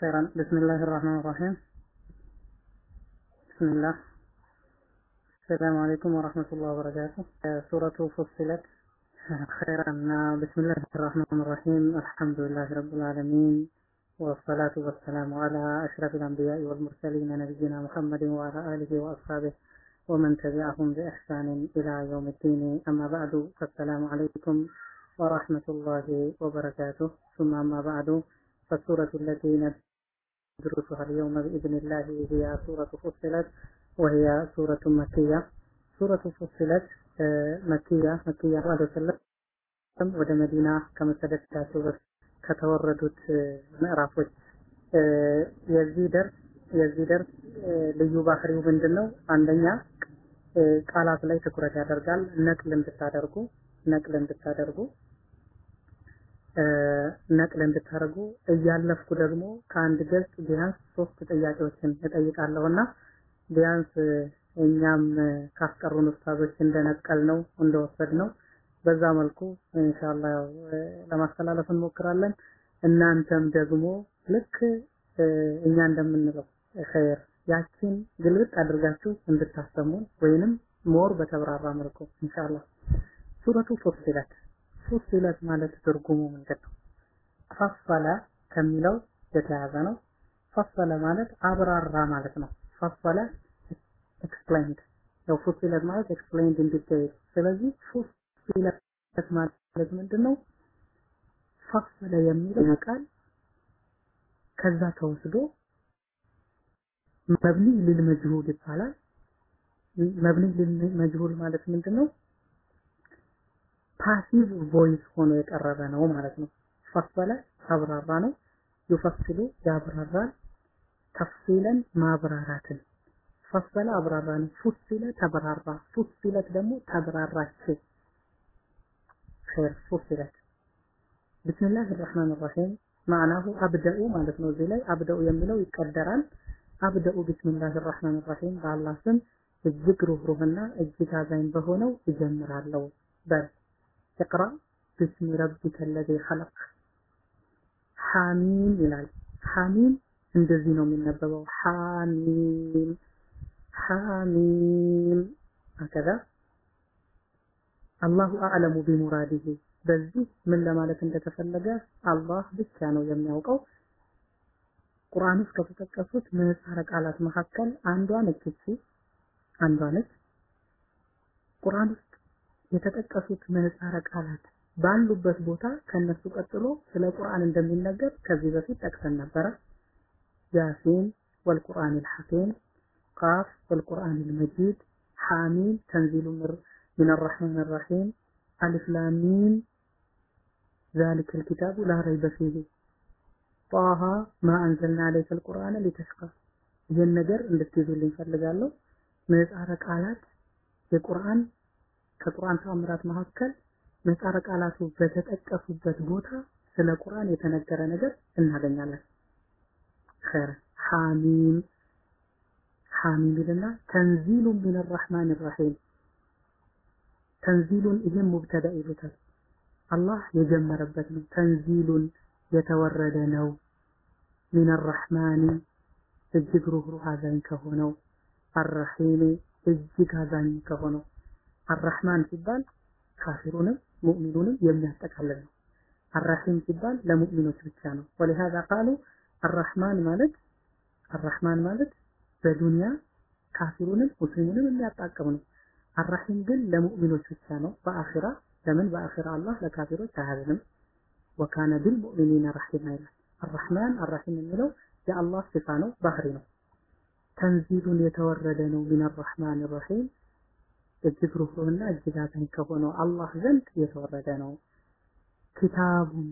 خيرا. بسم الله الرحمن الرحيم. بسم الله. السلام عليكم ورحمة الله وبركاته. سورة فصلت. خيرا. بسم الله الرحمن الرحيم. الحمد لله رب العالمين. والصلاة والسلام على أشرف الأنبياء والمرسلين نبينا محمد وعلى آله وأصحابه ومن تبعهم بإحسان إلى يوم الدين. أما بعد فالسلام عليكم ورحمة الله وبركاته. ثم أما بعد فالسورة التي ندرسها اليوم بإذن الله هي سورة فصلت وهي سورة مكية سورة فصلت مكية مكية بعد وسلم ወደ መዲና ከመሰደዳቸው ከተወረዱት ምዕራፎች የዚህ ደርስ የዚህ ደርስ ልዩ ባህሪው ምንድን ነው? አንደኛ ቃላት ላይ ትኩረት ያደርጋል። ነቅል እንድታደርጉ ነቅል እንድታደርጉ ነቅል እንድታደርጉ እያለፍኩ ደግሞ ከአንድ ገጽ ቢያንስ ሶስት ጥያቄዎችን እጠይቃለሁና ቢያንስ እኛም ካስቀሩን ኡስታዞች እንደነቀል ነው እንደወሰድ ነው በዛ መልኩ ያው ለማስተላለፍ እንሞክራለን። እናንተም ደግሞ ልክ እኛ እንደምንለው خير ያችን ግልብጥ አድርጋችሁ እንድታሰሙን ወይንም more በተብራራ መልኩ ኢንሻአላህ سورة فصلت فصلت ማለት ትርጉሙ ምንድን ነው? فصل ከሚለው የተያዘ ነው። فصل ማለት አብራራ ማለት ነው። فصل explained ያው فصلت ማለት explained detail ስለዚህ فصلت ማለት ምንድን ነው? فصل የሚለው ቃል ከዛ ተወስዶ مبني للمجهول ይባላል። مبني للمجهول ማለት ምንድን ነው? ፓሲቭ ቮይስ ሆኖ የቀረበ ነው ማለት ነው። ፈሰለ አብራራ ነው። ዩፈስሉ ያብራራል። ተፍሲለን ማብራራትን ፈሰለ አብራራ ነው። ፉሲለ ተብራራ። ፉሲለት ደግሞ ተብራራች። ኸይር ፉሲለት ቢስሚላህ الرحمن الرحيم ማዕናሁ አብደኡ ማለት ነው። እዚህ ላይ አብደኡ የሚለው ይቀደራል። አብደኡ ቢስሚላህ الرحمن الرحيم በአላህ ስም እጅግ ሩህሩህና እጅግ አዛኝ በሆነው እጀምራለሁ በል እቅራ ብስሚ ረቢከ ለዚ ኸለቅ ሐሚም ይላል። ሐሚም እንደዚህ ነው የሚነበበው። ሐሚም ሐሚም አከዛ አላሁ አዕለሙ ቢሙራዲሂ በዚህ ምን ለማለት እንደተፈለገ አላህ ብቻ ነው የሚያውቀው። ቁርአን ውስጥ ከተጠቀሱት ምህጻረ ቃላት መካከል አንዷ ነች እቺ አንዷ ነች። ቁርአን ውስጥ የተጠቀሱት ምህጻረ ቃላት ባሉበት ቦታ ከነሱ ቀጥሎ ስለ ቁርአን እንደሚነገር ከዚህ በፊት ጠቅሰን ነበረ። ያሲን ወልቁርአን አልሐኪም ቃፍ ወልቁርአን አልመጂድ ሐሚም ተንዚሉ من الرحمن الرحيم ألف لام ميم ذلك الكتاب لا ريب فيه طه ما أنزلنا عليك القرآن لتشقى ይህን ነገር እንድትይዙልኝ ፈልጋለሁ። ምህጻረ ቃላት የቁርአን ከቁርአን ተአምራት መካከል ምህጻረ ቃላቱ በተጠቀሱበት ቦታ ስለ ቁርአን የተነገረ ነገር እናገኛለን። ኸይር ሐሚም ሐሚም ይልና ተንዚሉን ሚን አርራህማን አርራሂም ተንዚሉን ይህም ሙብተዳ ይሉታል። አላህ የጀመረበት ነው። ተንዚሉን የተወረደ ነው። ሚን አርራህማኒ እጅግ ሩህሩህ አዛኝ ከሆነው አርራሂም እጅግ አዛኝ ከሆነው አርረሕማን ሲባል ካፊሩንም ሙእሚኑንም የሚያጠቃልል ነው። አርረሒም ሲባል ለሙእሚኖች ብቻ ነው። ወሊሃዛ ቃሉ አርረሕማን ማለት አርረሕማን ማለት በዱንያ ካፊሩንም ሙስሊሙንም የሚያጣቅም ነው። አራሂም ግን ለሙእሚኖች ብቻ ነው። በአኺራ ለምን በአኺራ አላህ ለካፊሮች አያዝንም። ወካነ ቢልሙእሚኒነ ረሒማ ይላል። አራህማን አራሂም የሚለው የአላህ ሲፋ ነው፣ ባህሪ ነው። ተንዚሉን የተወረደ ነው ሚን አራህማን ረሒም እጅግ ሩህሩህና እጅግ አዛኝ ከሆነው አላህ ዘንድ የተወረደ ነው። ኪታቡን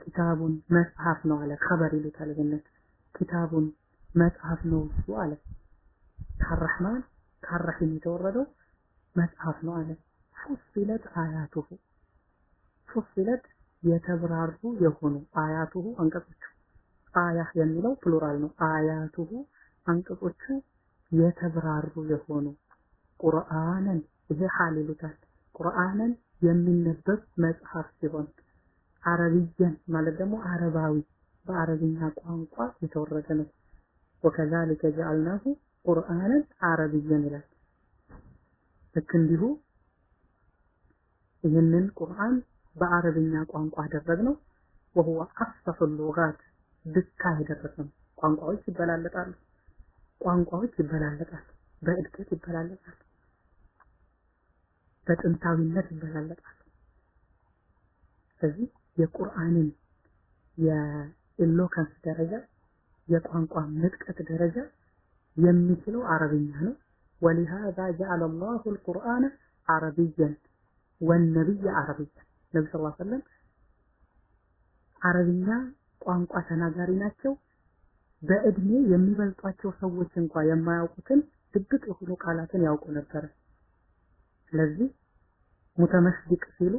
ኪታቡን መጽሐፍ ነው አለ። ከበር ይሉታል ይህንን ኪታቡን መጽሐፍ ነው እሱ አለ። ከአራህማን ከአራሂም የተወረደው መጽሐፍ ነው አለ። ፉሲለት አያቱሁ ፉሲለት የተብራሩ የሆኑ አያቱሁ አንቀጾቹ አያ የሚለው ፕሉራል ነው። አያቱሁ አንቀጾቹ የተብራሩ የሆኑ ቁርአንን ይሄ ሐል ይሉታል። ቁርአንን የሚነበብ መጽሐፍ ሲሆን አረብየን ማለት ደግሞ አረባዊ በአረብኛ ቋንቋ የተወረደ ነው። ወከዛሊከ ጀዐልናሁ ቁርአንን አረብየን ይላል። ልክ እንዲሁ ይህንን ቁርአን በአረብኛ ቋንቋ አደረግነው። ወሁወ አፍሰሑ ሉጋት ድካ የደረሰው ቋንቋዎች ይበላለጣሉ። ቋንቋዎች ይበላለጣሉ። በእድገት ይበላለጣሉ። በጥንታዊነት ይበላለጣሉ። ስለዚህ የቁርአንን የኢሎከንስ ደረጃ የቋንቋ ምጥቀት ደረጃ የሚችለው አረብኛ ነው። ወሊሃዛ ጀዐለ ላሁ ልቁርአነ አረብየን ወነቢይ አረብያ ነቢ ስ ሰለም አረብኛ ቋንቋ ተናጋሪ ናቸው። በእድሜ የሚበልጧቸው ሰዎች እንኳ የማያውቁትን ድብቅ የሆኑ ቃላትን ያውቁ ነበረ። ስለዚህ ሙተመስዲቅ ሲሉ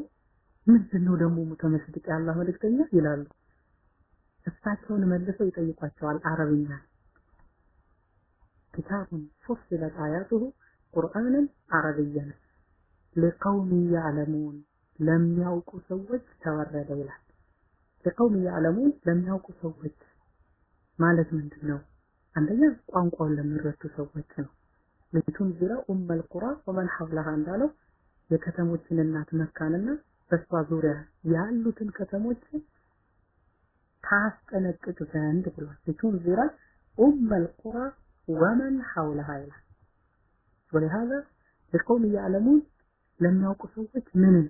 ምንድን ነው ደግሞ ሙተመስዲቅ የአላህ መልእክተኛ ይላሉ። እሳቸውን መልሰው ይጠይቋቸዋል። አረብኛ ኪታቡን ፉሲለት አያቱሁ ቁርአንን አረብያን ለቀውም ያዕለሙን ለሚያውቁ ሰዎች ተወረደ ይላል። ለቀውም ያዕለሙን ለሚያውቁ ሰዎች ማለት ምንድን ነው? አንደኛ ቋንቋውን ለሚረዱ ሰዎች ነው። ሊቱንዚረ ኡመል ቁራ ወመን ሐውለሃ እንዳለው የከተሞችን እናት መካንና በሷ ዙሪያ ያሉትን ከተሞች ታስጠነቅቅ ዘንድ ብሏል። ሊቱንዚረ ኡመል ቁራ ወመን ሐውለሃ ይላል። ወለሃዛ ለቀውም ያዕለሙን ለሚያውቁ ሰዎች ምንን?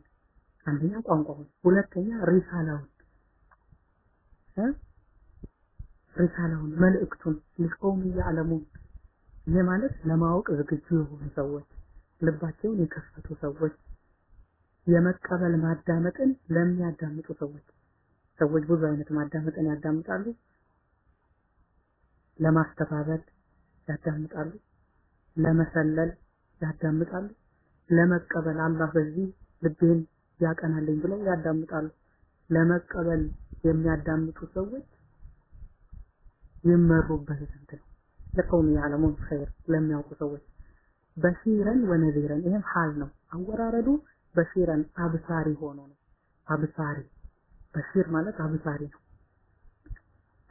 አንደኛ ቋንቋውን፣ ሁለተኛ ሪሳላውን ሪሳላውን መልእክቱን ያዕለሙን ይሄ ማለት ለማወቅ ዝግጁ የሆኑ ሰዎች ልባቸውን የከፈቱ ሰዎች የመቀበል ማዳመጥን ለሚያዳምጡ ሰዎች። ሰዎች ብዙ አይነት ማዳመጥን ያዳምጣሉ ለማስተባበል ያዳምጣሉ ለመሰለል ያዳምጣሉ ለመቀበል አላህ በዚህ ልቤን ያቀናልኝ ብለው ያዳምጣሉ። ለመቀበል የሚያዳምጡ ሰዎች ይመሩበት ዘንድ ነው። ለቀውም ያዕለሙን ኸይር ለሚያውቁ ሰዎች በሺረን ወነዚረን ይህም ሐል ነው። አወራረዱ በሺረን አብሳሪ ሆኖ ነው። አብሳሪ በሺር ማለት አብሳሪ ነው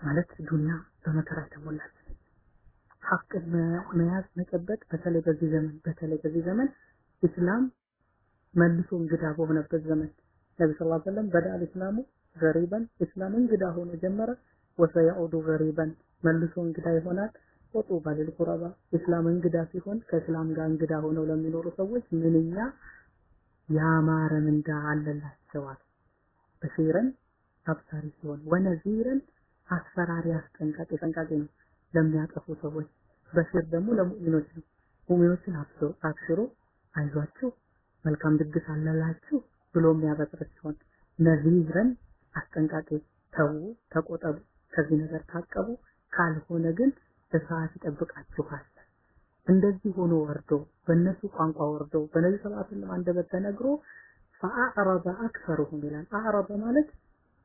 ማለት ዱንያ በመከራ የተሞላች ሐቅን መያዝ መጨበጥ በተለይ በዚህ ዘመን በተለይ በዚህ ዘመን ኢስላም መልሶ እንግዳ በሆነበት ዘመን ነቢ ስ ሰለም በዳል ኢስላሙ ገሪበን ኢስላም እንግዳ ሆኖ ጀመረ። ወሰያዑዱ ገሪበን መልሶ እንግዳ ይሆናል። ወጡባ ሊልቁረባ ኢስላም እንግዳ ሲሆን ከእስላም ጋር እንግዳ ሆነው ለሚኖሩ ሰዎች ምንኛ ያማረ ምንዳ አለላቸዋል። በሺረን አብሳሪ ሲሆን ወነዚረን አስፈራሪ አስጠንቃቂ ጠንቃቂ ነው ለሚያጠፉ ሰዎች። በሺር ደግሞ ለሙእሚኖች ነው። ሙእሚኖችን አብሽሮ አይዟችሁ መልካም ድግስ አለላችሁ ብሎ የሚያበስር ሲሆን ነዚረን አስጠንቃቂ ተዉ፣ ተቆጠቡ፣ ከዚህ ነገር ታቀቡ፣ ካልሆነ ግን እሳት ይጠብቃችኋል። እንደዚህ ሆኖ ወርዶ በእነሱ ቋንቋ ወርዶ በነዚህ ሰለላሁ ዐለይሂ አንደበት ተነግሮ ፈአዕረበ አክሰሩሁም ይላል። አዕረበ ማለት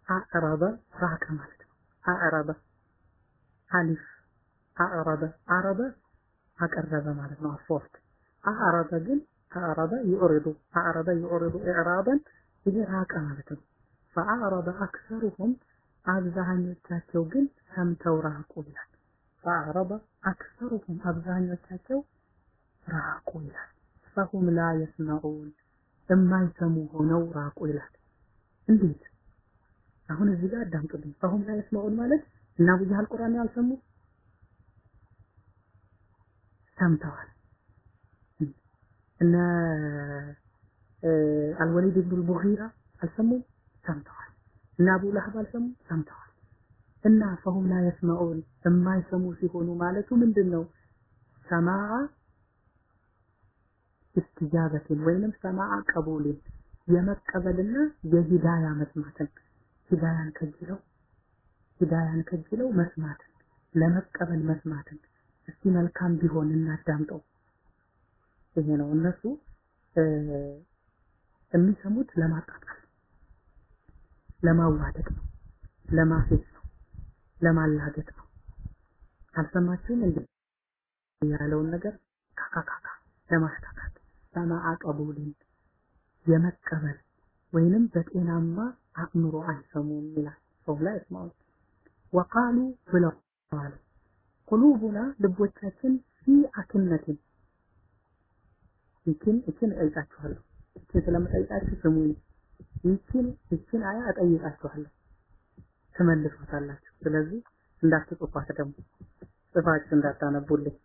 አዕረበ ራቀ ማለት ነው። አዕረበ አሊፍ አዕረበ አረበ አቀረበ ማለት ነው። አፎርት አዕረበ ግን አዕረበ ይዑሪዱ አዕረበ ይዑሪዱ ኢዕራበን ይሄ ራቀ ማለት ነው። ፈአዕረበ አክሰሩሁም አብዛኞቻቸው ግን ሰምተው ራቁ ይላል። ፈአዕረበ አክሰሩሁም አብዛኞቻቸው ራቁ ይላል። ፈሁም ላ የስመዑን የማይሰሙ ሆነው ራቁ ይላል። እንዴት? አሁን እዚህ ጋር አዳምጡልኝ። ፈሁም ላ የስመዑን ማለት እና አቡ ጀህል ቁርአን ያልሰሙ ሰምተዋል። እነ አልወሊድ ብኑ ሙጊራ አልሰሙም? ሰምተዋል። እና አቡ ለሀብ አልሰሙም? ሰምተዋል። እና ፈሁም ላ የስመዑን የማይሰሙ ሲሆኑ ማለቱ ምንድን ነው? ሰማዓ እስትጃበትን ወይንም ሰማዓ ቀቡልን የመቀበልና የሂዳያ መስማትን ሂዳያን ከጅለው ሂዳያን ከጅለው መስማትን ለመቀበል መስማትን እስቲ መልካም ቢሆን እናዳምጠው። ይሄ ነው እነሱ የሚሰሙት ለማጣጣል ለማዋደቅ ነው፣ ለማፌዝ ነው፣ ለማላገጥ ነው። አልሰማችሁም? እንዴ? ያለውን ነገር ካካካካ ለማሽካካት ሰማዓ ቀቡልን የመቀበል ወይንም በጤናማ አእምሮ አይሰሙም ይላል። ሰው ላይ እስማው ወቃሉ ብለዋል ቁሉቡና ልቦቻችን ፊ አክነትን ይችን ይችን እጠይቃችኋለሁ። ይችን ስለምጠይቃችሁ ስሙኝ ይችን ይችን አያ እጠይቃችኋለሁ። ትመልሱታላችሁ። ስለዚህ እንዳትጽፏት ደግሞ ጽፋችሁ እንዳታነቡልኝ።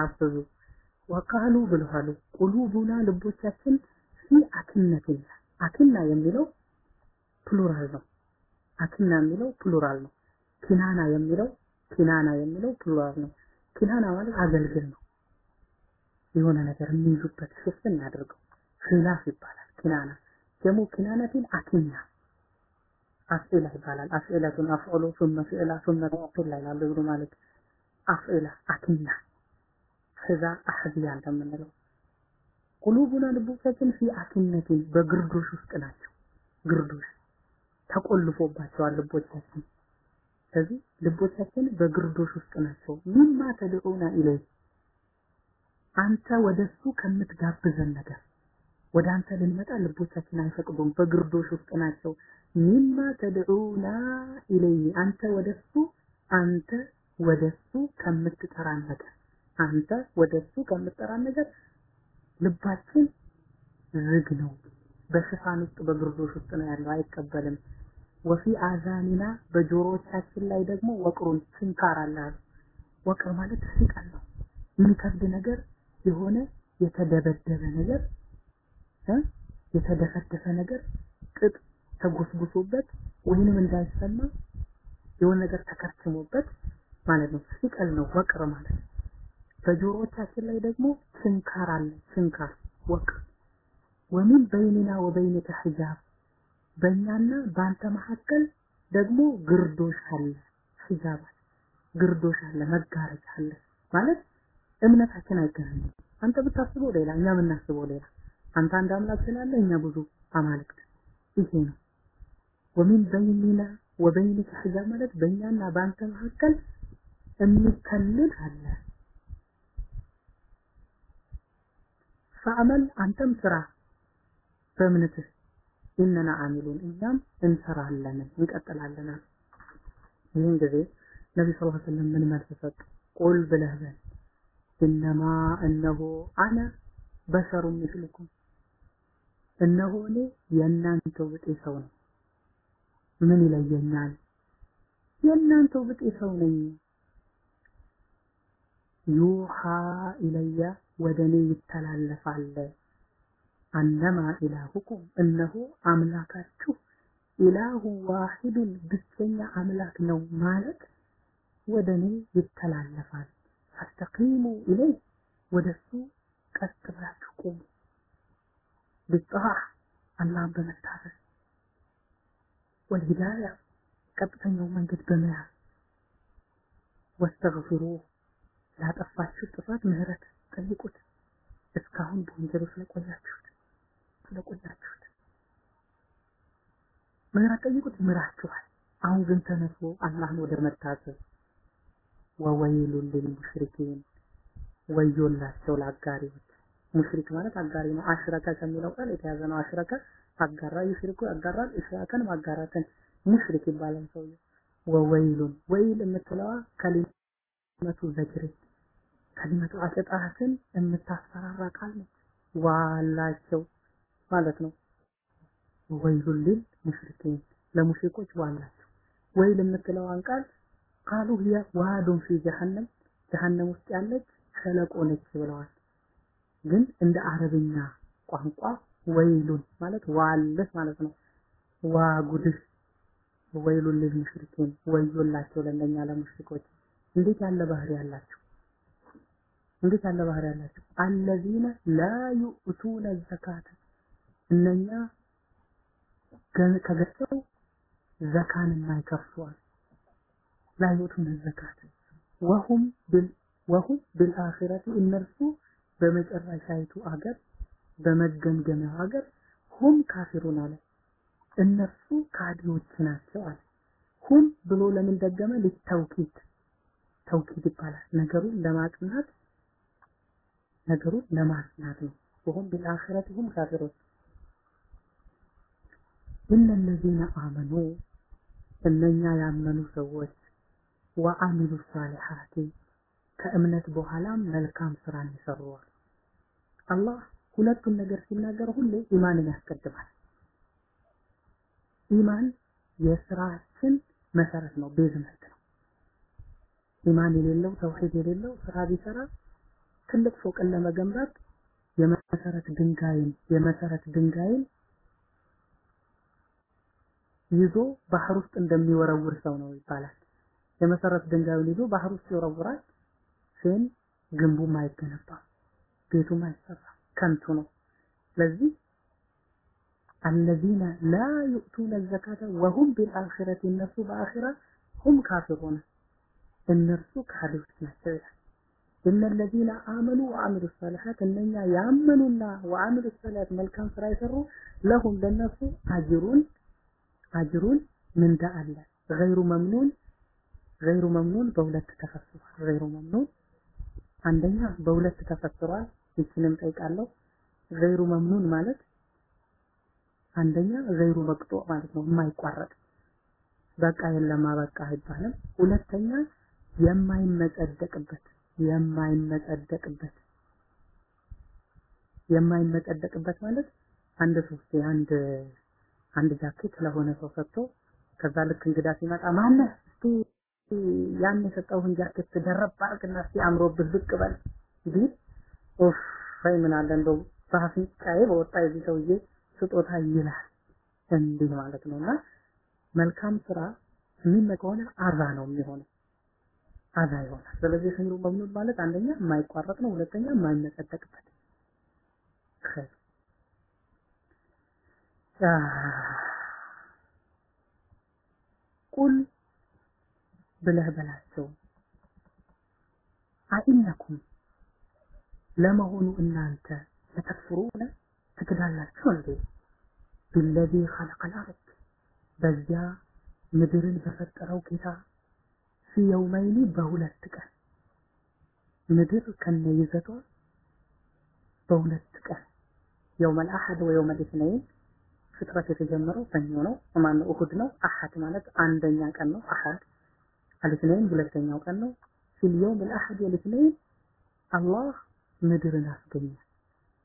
አብዙ። ወቃሉ ብለዋል ቁሉቡና ልቦቻችን ፊ አክነትን አክና የሚለው ፕሉራል ነው። አክና የሚለው ፕሉራል ነው። ኪናና የሚለው ኪናና የሚለው ፕሉራል ነው። ኪናና ማለት አገልግል ነው። የሆነ ነገር የሚይዙበት ሽፍን ያድርገው ኺላፍ ይባላል። ኪናና ጀሙ ኪናነቲን አኪና አፍዒላ ይባላል። አፍዒለቱን አፍዑሉ ሱመ ፊዕላ ሱመ ተወኪላ ይላሉ ብሎ ማለት አፍዒላ አኪና ከዛ አህዝያ እንደምንለው ቁሉቡና ልቦቻችን ፊ አኪነቲን በግርዶሽ ውስጥ ናቸው። ግርዶሽ ተቆልፎባቸዋል ልቦቻችን። ስለዚህ ልቦቻችን በግርዶሽ ውስጥ ናቸው። ሚማ ተድዑና ኢለይ አንተ ወደሱ ከምትጋብዘን ነገር ወደ አንተ ልንመጣ ልቦቻችን አይፈቅዱም። በግርዶሽ ውስጥ ናቸው። ሚማ ተድዑና ኢለይ አንተ ወደሱ አንተ ወደሱ ከምትጠራን ነገር አንተ ወደሱ ከምትጠራን ነገር ልባችን ዝግ ነው። በሽፋን ውስጥ በግርዶሽ ውስጥ ነው ያለው። አይቀበልም። ወፊ አዛኒና በጆሮዎቻችን ላይ ደግሞ ወቅሩን ችንካር አለ ወቅር ማለት ሲቃል ነው። የሚከብድ ነገር የሆነ የተደበደበ ነገር የተደፈደፈ ነገር ቅጥ ተጎስጉሶበት ወይንም እንዳይሰማ የሆነ ነገር ተከርችሞበት ማለት ነው። ሲቀል ነው ወቅር ማለት በጆሮዎቻችን ላይ ደግሞ ችንካር አለ። ችንካር ወቅር። ወሚን በይንና ወበይንከ ሒጃብ። በእኛና በአንተ መካከል ደግሞ ግርዶሽ አለ። ሒጃብ ግርዶሽ አለ መጋረጃ አለ ማለት እምነታችን አይገናኝም። አንተ ብታስበው ሌላ እኛ ብናስበው ሌላ አንተ አንድ አምላክ ስላለ እኛ ብዙ አማልክት። ይሄ ነው። ወሚን በይኒና ወበይኒከ ሒጃብ ማለት በእኛና በአንተ መካከል የሚከልል አለ። ፈአመል አንተም ስራ በእምነትህ። ኢነና አሚሉን እኛም እንሰራለን እንቀጥላለን ይህን ጊዜ ነቢ ስ ሰለም ምን መልስ ሰጡ? ቁል ብለህ በል። ኢነማ እነሆ አነ በሸሩ ምስልኩም እነሆ እኔ የእናንተው ብጤ ሰው ነኝ። ምን ይለየኛል? የእናንተው ብጤ ሰው ነኝ። ዩሃ ኢለየ ወደ እኔ ይተላለፋል። አነማ ኢላሁኩም? እነሆ አምላካችሁ ኢላሁ ዋሂዱን ብቸኛ አምላክ ነው ማለት ወደ እኔ ይተላለፋል። ፈስተቂሙ ኢለይ ወደሱ ቀጥ ብላችሁ ቁሙ ብጣዕ አላህን በመታዘዝ ወልሂዳያ ቀጥተኛው መንገድ በመያዝ ወስተግፊሩ ላጠፋችሁ ጥፋት ምህረት ጠይቁት። እስካሁን በወንጀሉ ስለቆያችሁት ስለቆያችሁት ምህረት ጠይቁት ይምራችኋል። አሁን ግን ተነሱ አላህን ወደ መታዘዝ። ወወይሉን ሊልሙሽሪኪን ወዮላቸው ለአጋሪዎች ሙሽሪክ ማለት አጋሪ ነው። አሽረከ ከሚለው ቃል የተያዘ ነው። አሽረከ አጋራ ይሽርኩ ያጋራል እሽራከን ማጋራትን ሙሽሪክ ይባላል ሰውዬ ወወይሉን ወይል የምትለዋ ከሊመቱ ዘጅር ከሊመቱ አቅጣትን የምታስፈራራ ቃል ነች። ዋላቸው ማለት ነው። ወይሉን ሊል ሙሽሪኪን ለሙሽሪኮች ዋላቸው። ወይል የምትለዋን ቃል ቃሉ ህየ ዋዱን ፊ ጀሃነም ጀሃነም ውስጥ ያለች ሸለቆ ነች ብለዋል ግን እንደ አረብኛ ቋንቋ ወይሉን ማለት ዋልህ ማለት ነው። ዋ ጉድህ ወይሉን ለሙሽሪኪን ወዮላቸው ለነኛ ለሙሽሪኮች። እንዴት ያለ ባህሪ ያላቸው እንዴት ያለ ባህሪ ያላቸው አለዚነ ላ ዩእቱነ ዘካተ። እነኛ ከገሰው ዘካን የማይከፍሏል ላ ዩእቱነ ዘካተ። ወሁም ብል ወሁም ቢልአኺረቲ እነርሱ በመጨረሻይቱ አገር በመገምገሚያው አገር ሁም ካፊሩን አለ። እነሱ ካዲዎች ናቸው አለ። ሁም ብሎ ለምን ደገመ? ለተውኪድ ተውኪድ ይባላል። ነገሩን ለማጽናት ነገሩን ለማጽናት ነው። ወሁም ቢልአኺረቲሁም ካፊሩን። እነለዚነ አመኑ እነኛ ያመኑ ሰዎች ወአሚሉ ሳሊሓቲ ከእምነት በኋላ መልካም ስራን ይሰሩዋል። አላህ ሁለቱን ነገር ሲናገር ሁሌ ኢማንን ያስቀድማል። ኢማን የስራችን መሰረት ነው፣ basement ነው። ኢማን የሌለው ተውሂድ የሌለው ስራ ቢሰራ ትልቅ ፎቅን ለመገንባት የመሰረት ድንጋይን የመሰረት ድንጋይን ይዞ ባህር ውስጥ እንደሚወረውር ሰው ነው ይባላል። የመሰረት ድንጋዩን ይዞ ባህር ውስጥ ይወረውራል። ግን ግንቡም አይገነባም፣ ቤቱም አይሰራም፣ ከንቱ ነው። ስለዚህ አለዚነ ላ ዩእቱነ ዘካተ ወሁም ቢልአኺረቲ እነሱ በአኺራ ሁም ካፊሩን እነርሱ ካህዲዎች ናቸው ይላል። እነ ለዚነ አመኑ ወአሚሉ ሰሊሐት እነኛ ያመኑና ወአሚሉ ሰሊሐት መልካም ስራ የሰሩ ለሁም ለነሱ አጅሩን አጅሩን ምንዳ አለ ገይሩ መምኑን ገይሩ መምኑን በሁለት ተፈስሯል። ገይሩ መምኑን አንደኛ በሁለት ተፈስሯል። ይችንም ጠይቃለሁ። ገይሩ መምኑን ማለት አንደኛ ገይሩ መቅጦ ማለት ነው፣ የማይቋረጥ በቃ የለማ በቃ አይባልም። ሁለተኛ የማይመጸደቅበት የማይመጸደቅበት የማይመጸደቅበት ማለት አንድ ሶስት አንድ አንድ ጃኬት ለሆነ ሰው ሰጥቶ ከዛ ልክ እንግዳ ሲመጣ ማነህ እስቲ ያን የሰጠውህን ጃኬት ደረብ አድርግና እስቲ አምሮብህ ብቅ በል ቢል ኡፍ ወይ ምን አለ? እንደው በአፍንጫዬ በወጣ የዚህ ሰውዬ ስጦታ ይላል። እንዲህ ማለት ነውና መልካም ስራ የሚመ ከሆነ አዛ ነው የሚሆነው። አዛ ይሆናል። ስለዚህ ኸይሩ መምኑን ማለት? አንደኛ የማይቋረጥ ነው፣ ሁለተኛ የማይመጸደቅበት ኸይር قل ብለህ በላቸው። أئنكم ለመሆኑ እናንተ لتكفرون ትክዳላችሁ እንዴ بالذي خلق الأرض በዚያ ምድርን በፈጠረው ጌታ في يومين በሁለት ቀን ምድር ከነ ይዘቷ በሁለት ቀን يوم الأحد ويوم الاثنين ፍጥረት የተጀመረው ሰኞ ነው ማነው እሁድ ነው አሐድ ማለት አንደኛ ቀን ነው አሐድ አልኢስነይን ሁለተኛው ቀን ነው ፊል የውም አልአሐድ ወልኢስነይን አላህ ምድርን አስገኘ።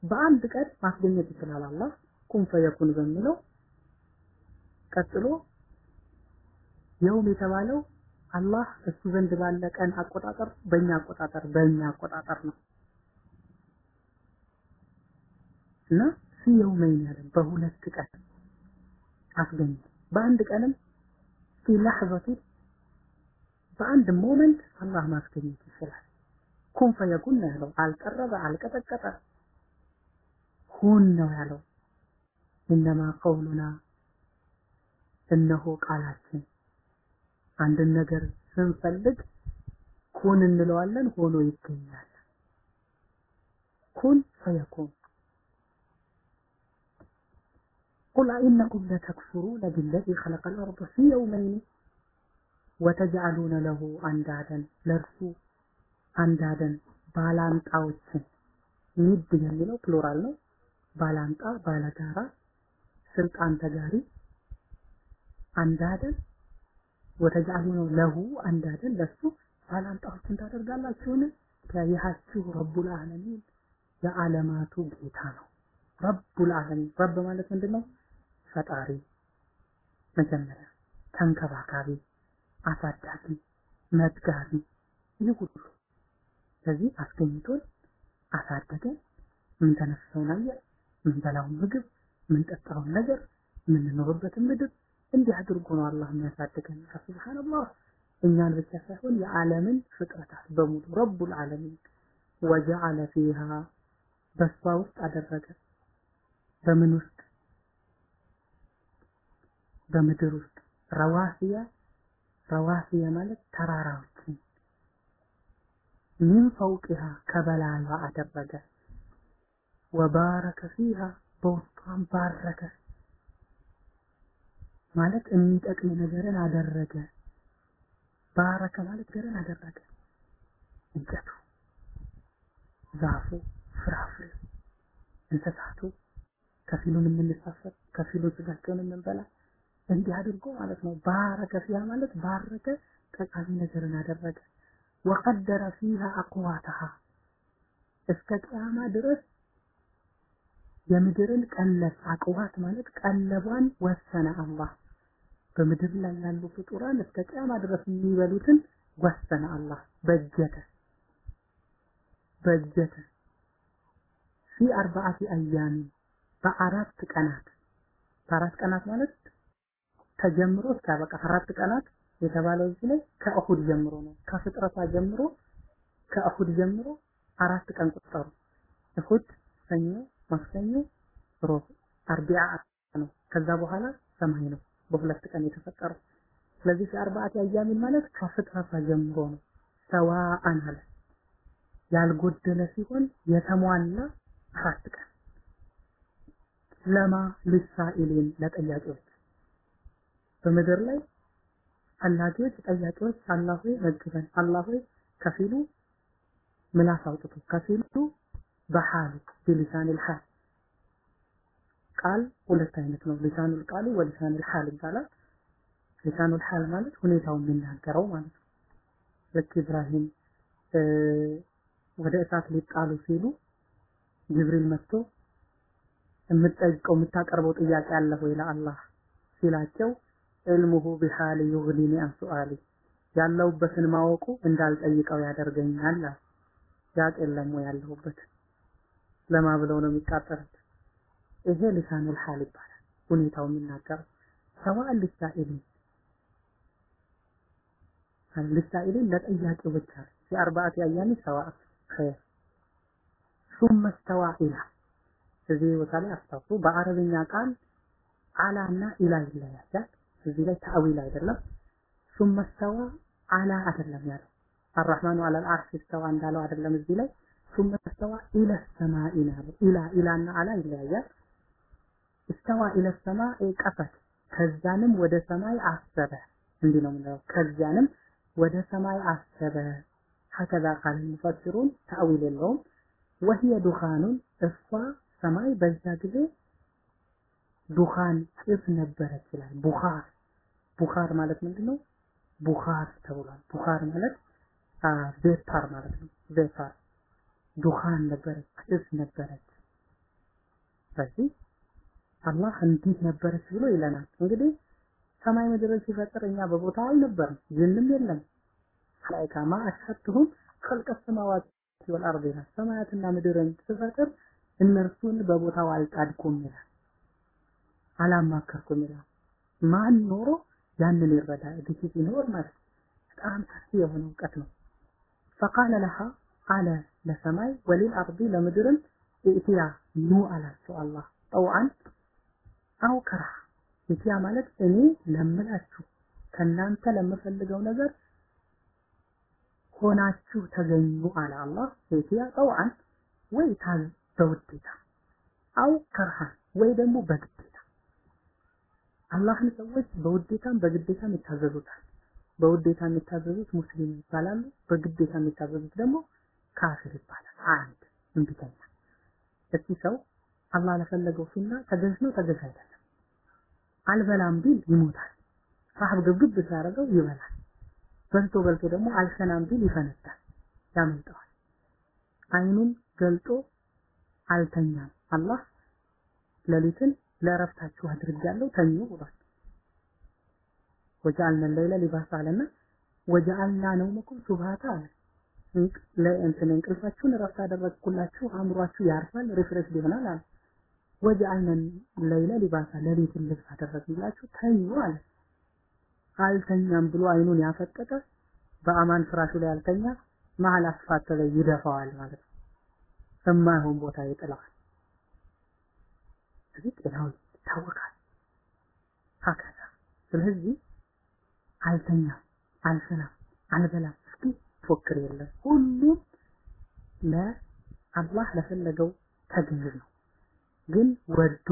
በአንድ ቀን ማስገኘት ይችላል አላህ ቁም ፈየኩን በሚለው ቀጥሎ የውም የተባለው አላህ እሱ ዘንድ ባለ ቀን አቆጣጠር በእኛ አቆጣጠር በእኛ አቆጣጠር ነው። እና ፊ የውመይን ያለን በሁለት ቀን አስገኘ። በአንድ ቀንም ፊ ለሕዘቲ በአንድ ሞመንት አላህ ማስገኘት ኩን ፈየኩን ነው ያለው አልቀረበ አልቀጠቀጠ ሁን ነው ያለው ኢነማ ቀውሉና እነሆ ቃላችን አንድን ነገር ስንፈልግ ኩን እንለዋለን ሆኖ ይገኛል ኩን ፈየኩን قل إنكم لتكفرون بالذي خلق الأرض في يومين وتجعلون له أندادا ለእርሱ አንዳደን ባላንጣዎችን ንድ የሚለው ፕሉራል ነው። ባላንጣ ባለጋራ ስልጣን ተጋሪ አንዳደን ወተጃሉነ ለሁ አንዳደን ለሱ ባላንጣዎችን ታደርጋላችሁን ይሃችሁ ረቡል ዓለሚን የዓለማቱ ጌታ ነው። ረቡል ዓለሚን ረብ ማለት ምንድን ነው ፈጣሪ መጀመሪያ ተንከባካቢ አሳዳጊ መጥጋቢ ይህ ሁሉ ስለዚህ አስገኝቶን አሳደገን። የምንተነፍሰውን አየር የምንበላውን ምግብ? የምንጠጣውን ነገር? የምንኖርበትን ምድር? እንዲህ አድርጎ ነው አላህ የሚያሳድገን። ሱብሃንአላህ። እኛን ብቻ ሳይሆን የዓለምን ፍጥረታት በሙሉ ረቡል ዓለሚን ወጀዐለ ፊሃ በሷ ውስጥ አደረገ። በምን ውስጥ? በምድር ውስጥ። ረዋሲያ ረዋሲያ ማለት ተራራዎችን ሚን ፈውቂሃ ከበላዩ አደረገ ወባረከ ፊሃ በውስጧም ባረከ ማለት የሚጠቅም ነገርን አደረገ ባረከ ማለት ነገርን አደረገ እንጨቱ ዛፉ ፍራፍሬ እንስሳቱ ከፊሉን የምንሳፈር ከፊሉን ስጋቸውን የምንበላ እንዲህ አድርጎ ማለት ነው። ባረከ ፊሃ ማለት ባረከ ጠቃሚ ነገርን አደረገ። ወቀደረ ፊሃ አቅዋተሃ እስከ ቅያማ ድረስ የምድርን ቀለብ አቅዋት ማለት ቀለቧን ወሰነ አላህ። በምድር ላይ ያሉ ፍጡራን እስከ ቅያማ ድረስ የሚበሉትን ወሰነ አላህ። በጀተ በጀተ። ፊ በአራት ቀናት። በአራት ቀናት ማለት ተጀምሮ እስኪያበቃ አራት ቀናት የተባለው እዚህ ላይ ከእሁድ ጀምሮ ነው። ከፍጥረቷ ጀምሮ ከእሁድ ጀምሮ አራት ቀን ቁጠሩ። እሁድ፣ ሰኞ፣ ማክሰኞ፣ ሮብ፣ አርቢዓ ነው። ከዛ በኋላ ሰማይ ነው በሁለት ቀን የተፈጠረው። ስለዚህ አርባዓት አያሚን ማለት ከፍጥረቷ ጀምሮ ነው። ሰዋአን አለ ያልጎደለ ሲሆን የተሟላ አራት ቀን ለማ ሊሳኢሊን ለጠያቂዎች በምድር ላይ ፈላጊዎች ጠያቂዎች አላህ ሆይ መግበን አላህ ሆይ ከፊሉ ምላስ አውጥቶ ከፊሉ በሐሉ ቢሊሳኒል ሐል ቃል ሁለት አይነት ነው። ሊሳኑል ቃል ወሊሳኑል ሐል ይባላል። ሊሳኑል ሐል ማለት ሁኔታውን የሚናገረው ማለት ነው። ልክ ኢብራሂም ወደ እሳት ሊጣሉ ሲሉ ጅብሪል መጥቶ የምትጠይቀው የምታቀርበው ጥያቄ አለ ወይ ለአላህ ሲላቸው علمه بحالي يغنيني عن سؤالي ያለሁበትን ማወቁ እንዳልጠይቀው ያደርገኛል ያቅ የለም ያለሁበት? ለማ ብለው ነው የሚቃጠሩት። ይሄ لسان الحال ይባላል ሁኔታው የሚናገረው። سواء للسائلين للسائلين ለጠያቂው ብቻ في أربعة أيام ثم استوى إلى እዚህ ቦታ ላይ አስታውሱ። በአረብኛ ቃል አላና ኢላ ይለያል። እዚህ ላይ ተአዊል አይደለም። ሱመ ስተዋ አላ አይደለም ያለው አራህማኑ አላ አልአርሽ ስተዋ እንዳለው አይደለም። እዚህ ላይ ሱመ ስተዋ ኢለ ሰማኢ ነው ኢላ ኢላና አላ ይለያያል። እስተዋ ኢለ ሰማኢ ቀፈት ከዛንም ወደ ሰማይ አሰበ እንዲህ ነው የምንለው። ከዚያንም ወደ ሰማይ አሰበ ሀከዛ ቃል ሙፈሲሩን ተአዊል የለውም። وهي دخان እሷ ሰማይ በዛ ጊዜ دخان ጭስ ነበረች ይላል بخار بخار ማለት ምንድነው? بخار ተብሏል። بخار ማለት vapor ማለት ነው። vapor دخان ነበረች ጭስ ነበረች። ስለዚህ አላህ እንዲህ ነበረች ብሎ ይለናል። እንግዲህ ሰማይ ምድርን ሲፈጥር እኛ በቦታው አልነበርም ጅንም የለም። መላኢካ ማ አሽሀድሁም ኸልቀ ሰማዋት ወልአርድ ይላል። ሰማያትና ምድርን ሲፈጥር እነርሱን በቦታው አልጣድኩም ይላል። አላማከርኩም ይላል። ማን ኖሮ ያንን ይረዳ እዚህ ሲኖር ማለት በጣም ሰፊ የሆነ እውቀት ነው። ፈቃለ ለሃ አለ ለሰማይ ወሊል አርዲ ለምድርም ኢትያ ኑ አላቸው አላህ። ጠውአን አው ከራ ኢትያ ማለት እኔ ለምላችሁ ከናንተ ለምፈልገው ነገር ሆናችሁ ተገኙ አለ አላህ። ኢትያ ጠውአን ወይ ታዝ በውዴታ አው ከርሃን ወይ ደግሞ በግዴታ አላህን ሰዎች በውዴታም በግዴታም ይታዘዙታል። በውዴታ የሚታዘዙት ሙስሊም ይባላሉ። በግዴታ የሚታዘዙት ደግሞ ካፊር ይባላል። አንድ እምቢተኛ። እስቲ ሰው አላህ ለፈለገው ሱና ተገዥ ነው ተገዥ አይደለም። አልበላም ቢል ይሞታል። ሳህብ ግብግብ ሲያደርገው ይበላል። በልቶ በልቶ ደግሞ አልሸናም ቢል ይፈነዳል፣ ያመልጠዋል። አይኑን ገልጦ አልተኛም። አላህ ሌሊትን ለእረፍታችሁ አድርጋለሁ ተኙ ብሏል። ወጀዐልነ ሌይለ ሊባሳ አለና ወጀዐልና ነውመኩም ሱብሃታ አለ። እንትን እንቅልፋችሁን እረፍት አደረግኩላችሁ፣ አእምሯችሁ ያርፋል፣ refresh ይሆናል አለ። وجعلنا الليل لباسا ሌሊትን ልብስ አደረግላችሁ ተኙ አለ። አልተኛም ብሎ አይኑን ያፈጠጠ በአማን ፍራሹ ላይ አልተኛ መሀል አስፋልት ላይ ይደፋዋል ማለት ነው። የማይሆን ቦታ ይጥለዋል። ስለዚህ ጤናው ይታወቃል። هكذا ስለዚህ አልተኛም፣ አልሰናም፣ አልበላም እስኪ ፎክር የለም። ሁሉም ለአላህ ለፈለገው ተገዥ ነው። ግን ወዶ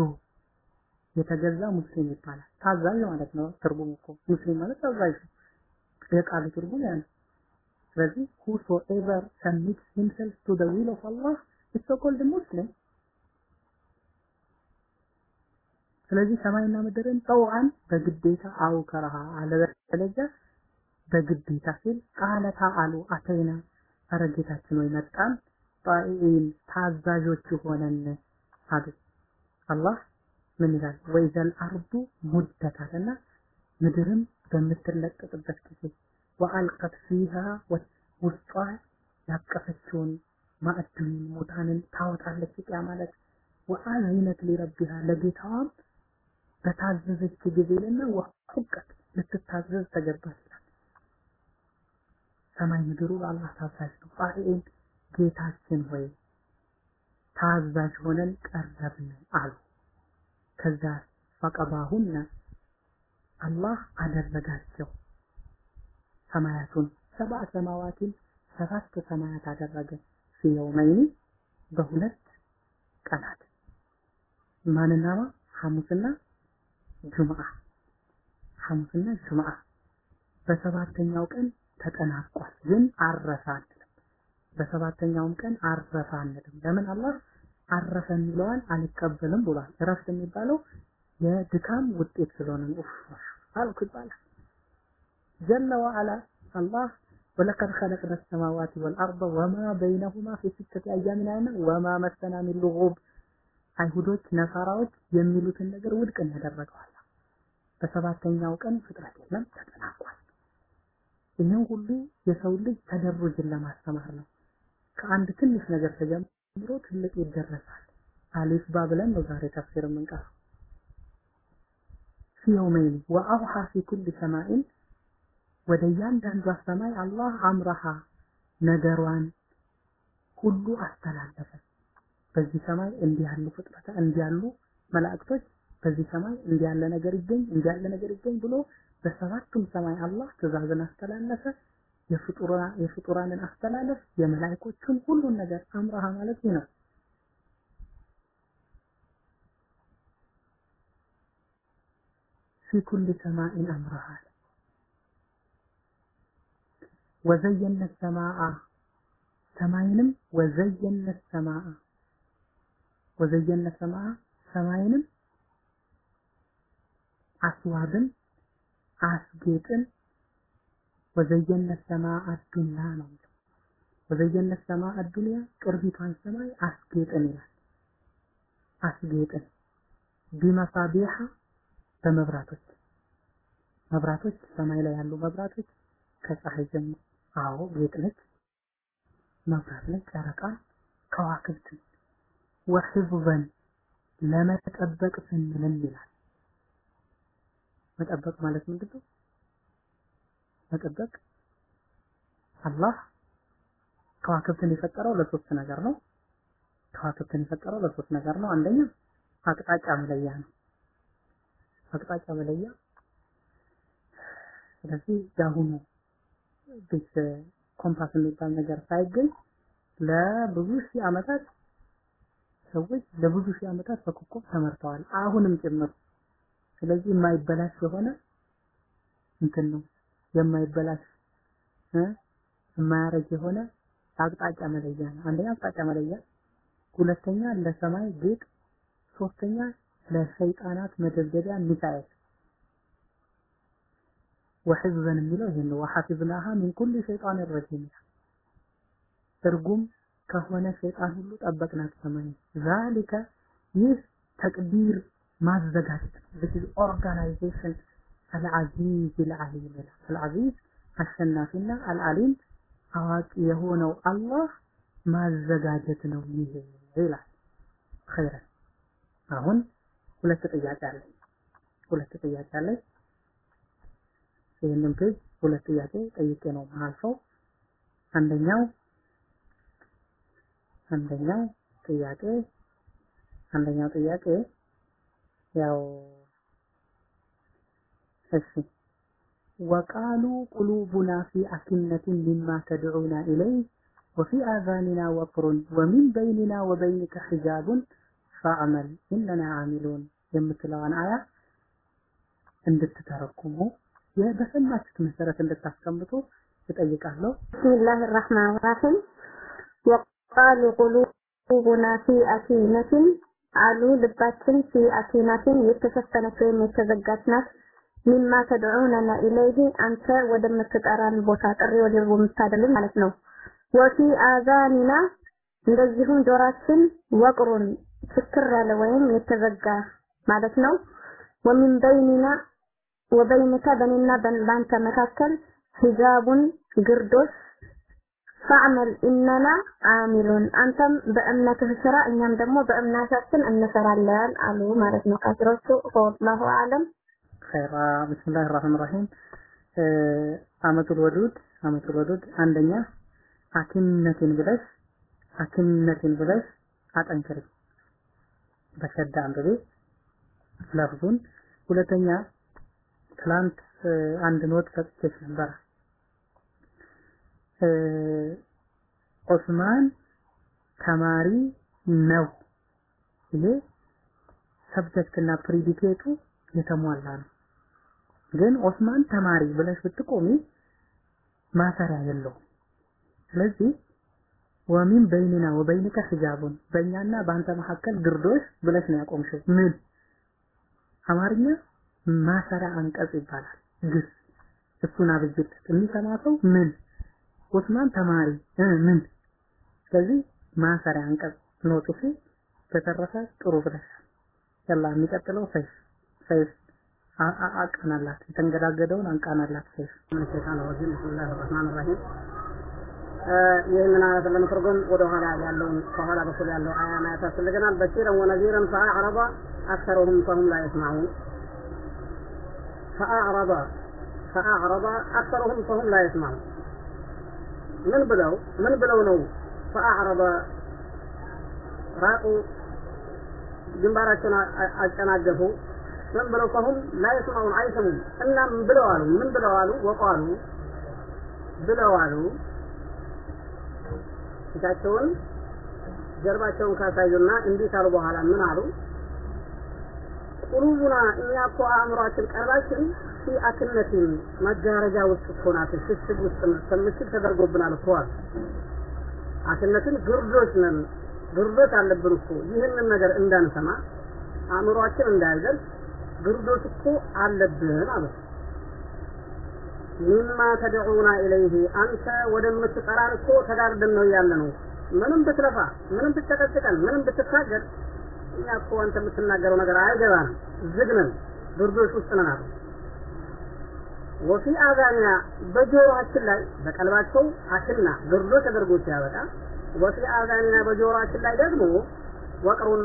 የተገዛ ሙስሊም ይባላል። ታዛዥ ማለት ነው ትርጉሙ እኮ ሙስሊም ማለት ታዛዥ ነው። የቃሉ ትርጉም ያ ነው። ስለዚህ whosoever submits himself to the will of Allah is so called ስለዚህ ሰማይና ምድርን ጠውአን በግዴታ አው አለበለዚያ በግዴታ ሲል ቃለታ አሉ። አተይና ኧረ ወይ መጣን። ጣኢን ታዛዦች ሆነን አሉ። አላህ ምን ይላል? ወይዘል አርዱ ሙደት አለና ምድርም በምትለቀቅበት ጊዜ ወአልቀት ፊሃ ውስጧ ያቀፈችውን ማዕድን ሙታንን ታወጣለች። ቂያ ማለት ወአዚነት ሊረቢሃ ለጌታዋም በታዘዘች ጊዜና ወሁቀት ልትታዘዝ ተገባች ይላል። ሰማይ ምድሩ ለአላህ ታዛዥ ነው። ጣኢን ጌታችን ሆይ ታዛዥ ሆነን ቀረብን አሉ። ከዛ ፈቀባሁና አላህ አደረጋቸው ሰማያቱን ሰብአ ሰማዋትን ሰባት ሰማያት አደረገ ፊየውመይኒ በሁለት ቀናት ማንና ማ ሐሙስና ጁምዓ ሐሙስና ጁምዓ በሰባተኛው ቀን ተጠናቋል። ግን አረፈ አንልም። በሰባተኛውም ቀን አረፈ አንልም። ለምን አላህ አረፈ የሚለዋን አልቀበልም ብሏል። እረፍት የሚባለው የድካም ውጤት ስለሆነ ነው። አልኩ ይባላል። ጀለ ወዓላ አላህ ወለቀድ ኸለቅነ ሰማዋት ወልአርض ወማ በይነሁማ ፊ ሲተቲ አያሚን አነ ወማ መሰና ሚን ሉጉብ አይሁዶች ነሳራዎች የሚሉትን ነገር ውድቅ ያደረገዋል። በሰባተኛው ቀን ፍጥረት የለም ተጠናቋል። ይህን ሁሉ የሰው ልጅ ተደሩጅን ለማስተማር ነው። ከአንድ ትንሽ ነገር ተጀምሮ ትልቅ ይደረሳል። አሊፍ ባ ብለን ነው ዛሬ ተፍሲር የምንቀረው ፊ የውመይን ወአውሃ ፊ ኩል ሰማኢን ወደ እያንዳንዷ ሰማይ አላህ አምረሃ ነገሯን ሁሉ አስተላለፈ። በዚህ ሰማይ እንዲህ ያሉ ፍጥረታ እንዲህ ያሉ መላእክቶች በዚህ ሰማይ እንዲህ ያለ ነገር ይገኝ እንዲህ ያለ ነገር ይገኝ ብሎ በሰባቱም ሰማይ አላህ ትእዛዝን አስተላለፈ። የፍጡራንን አስተላለፍ የመላእክቶቹን ሁሉን ነገር አምረሃ ማለት ነው። ፊ ኩል ሰማኢን አምረሃ ወዘየነ ሰማአ ሰማይንም ወዘየነ ሰማአ ወዘየነ ሰማአ ሰማይንም አስዋብን አስጌጥን ወዘየነ ሰማአ አዱኛ ነው ወዘየነ ሰማአ አዱኛ ቅርቢቷን ሰማይ አስጌጥን ይላል። አስጌጥን ቢመሳቢሃ በመብራቶች። መብራቶች ሰማይ ላይ ያሉ መብራቶች ከፀሐይ ጀምሮ። አዎ ጌጥ ነች። መብራት ነች ጨረቃ ከዋክብት ወሕፍዘን ለመጠበቅ ስንልም ይላል መጠበቅ ማለት ምንድን ነው መጠበቅ አላህ ከዋክብትን የፈጠረው ለሶስት ነገር ነው። ከዋክብትን የፈጠረው ለሶስት ነገር ነው። አንደኛ አቅጣጫ መለያ ነው። አቅጣጫ መለያ ስለዚህ የአሁኑ ቤት ኮምፓስ የሚባል ነገር ሳይገኝ ለብዙ ሺህ ዓመታት ሰዎች ለብዙ ሺህ ዓመታት በኮከብ ተመርተዋል። አሁንም ጭምር ስለዚህ የማይበላሽ የሆነ እንትን ነው። የማይበላሽ የማያረጅ የሆነ አቅጣጫ መለያ ነው። አንደኛ አቅጣጫ መለያ ሁለተኛ ለሰማይ ጌጥ ሶስተኛ ለሸይጣናት መደብደቢያ ሚሳኤል። ወሕዝበን የሚለው ይሄን ነው። ወሐፊዝናሃ ሚን ኩል ሸይጣን ረጂም ትርጉም ከሆነ ሸይጣን ሁሉ ጠበቅናት ሰማይ ዛሊከ ይህ ተቅዲር ማዘጋጀት ነው። This is العزيز العليم ይላል العزيز አሸናፊና العليم አዋቂ የሆነው አላህ ማዘጋጀት ነው ይሄ ይላል። خيرا። አሁን ሁለት ጥያቄ አለኝ። ሁለት ጥያቄ አለኝ። ይህንን page ሁለት ጥያቄ ጠይቄ ነው ማልፈው አንደኛው አንደኛው ጥያቄ አንደኛው ጥያቄ ያው እሺ ወቃሉ ቁሉቡና ፊ አኪነትን ሚማ ተድዑና ኢለይ ወፊ አዛኒና ወቅሩን ወሚን በይንና ወበይንከ ሒጃቡን ፈዕመል ኢነና አሚሉን የምትለዋን አያ እንድትተረኩሙ በሰማችሁት መሰረት እንድታስቀምጡ እጠይቃለሁ። ብስሚላህ ራህማን ራሂም ወቃሉ ቁሉቡና ፊ አኪነትን አሉ ልባችን ፊ አኪነትን የተሸፈነች ወይም የተዘጋች ናት ሚማ ተድዑነና ኢለይሂ አንተ ወደምትጠራን ቦታ ጥሪ ወደ የምታደልን ማለት ነው። ወፊ አዛኒና እንደዚሁም ጆራችን ወቅሩን ችክር ያለ ወይም የተዘጋ ማለት ነው። ወሚን በይኒና ወበይንከ በኔና በአንተ መካከል ሂጃቡን ግርዶሽ ፈዕመል ኢነና አሚሉን አንተም በእምነትህ ስራ እኛም ደግሞ በእምነታችን እንሰራለን አሉ ማለት ነው ካፊሮቹ ወላሁ አለም ኸይራ ቢስሚላህ ራህማን ራሂም አመቱል ወዱድ አመቱል ወዱድ አንደኛ አኪምነትን ብለሽ አኪምነትን ብለሽ አጠንክሪ። በሸዳ አንብቤ ለፍዙን ሁለተኛ ትላንት አንድ ኖት ሰጥቼሽ ነበር ዑስማን ተማሪ ነው ይሄ ሰብጀክት እና ፕሪዲኬቱ የተሟላ ነው። ግን ዑስማን ተማሪ ብለሽ ብትቆሚ ማሰሪያ የለውም። ስለዚህ ወሚን በይንና ወበይንከ ሂጃቡን በእኛና በአንተ መካከል ግርዶሽ ብለሽ ነው ያቆምሽው። ምን? አማርኛ ማሰሪያ አንቀጽ ይባላል። ግስ እሱን አብጅት የሚሰማ ሰው ምን ኡስማን ተማሪ ምን ስለዚህ ማሰሪያ አንቀጽ ነው ጽፉ ጥሩ ብለሻል። ያላ የሚቀጥለው ሰይፍ ሰይፍ አቃናላት የተንገዳገደውን አንቃናላት ሰይፍ። ይህንን አያት ለመተርጎም ወደ ኋላ ያለውን ከኋላ በኩል ያለው አያ ማየት ያስፈልገናል። በሺረን ወነዚረን ፈአዕረض አክሰሩሁም ፈሁም ላ የስማዑን ፈአዕረض ፈአዕረض አክሰሩሁም ፈሁም ላ የስማዑን ምን ብለው? ምን ብለው ነው? ፈአዕረض ራቁ ግንባራቸውን አጨናገፉ። ምን ብለው ፈሁም ላ የስማዑን አይሰሙም። እና ብለው አሉ? ምን ብለው አሉ? ወቋሉ ብለው አሉ። ፊታቸውን ጀርባቸውን ካሳዩና እንዲህ ካሉ በኋላ ምን አሉ? ቁሉቡና እኛ እኮ አእምሯችን ቀልባችን ፊ አክነቲን መጋረጃ ውስጥ ናት ሽሽግ ውስጥ ምሽግ ተደርጎብናል እኮ አሉ። አክነትን ግርዶች ነን። ግርዶች አለብን እኮ። ይህንን ነገር እንዳንሰማ አእምሯችን እንዳይደርስ ግርዶች እኮ አለብን አሉ። ሚማ ተድዑና ኢለይህ አንተ ወደምትጠራን እኮ ተጋርደን ነው ያለ ነው ምንም ብትለፋ ምንም ብትጨቀጭቀን ምንም ብትታገል እኛ እኮ አንተ የምትናገረው ነገር አይገባንም። ዝግነን ግርዶች ውስጥ ነን አሉ ወፊ አዛኒያ በጆሮአችን ላይ በቀልባቸው አክና ግርዶ ተደርጎ ሲያበቃ ወፊ አዛኒያ በጆሮአችን ላይ ደግሞ ወቅሩን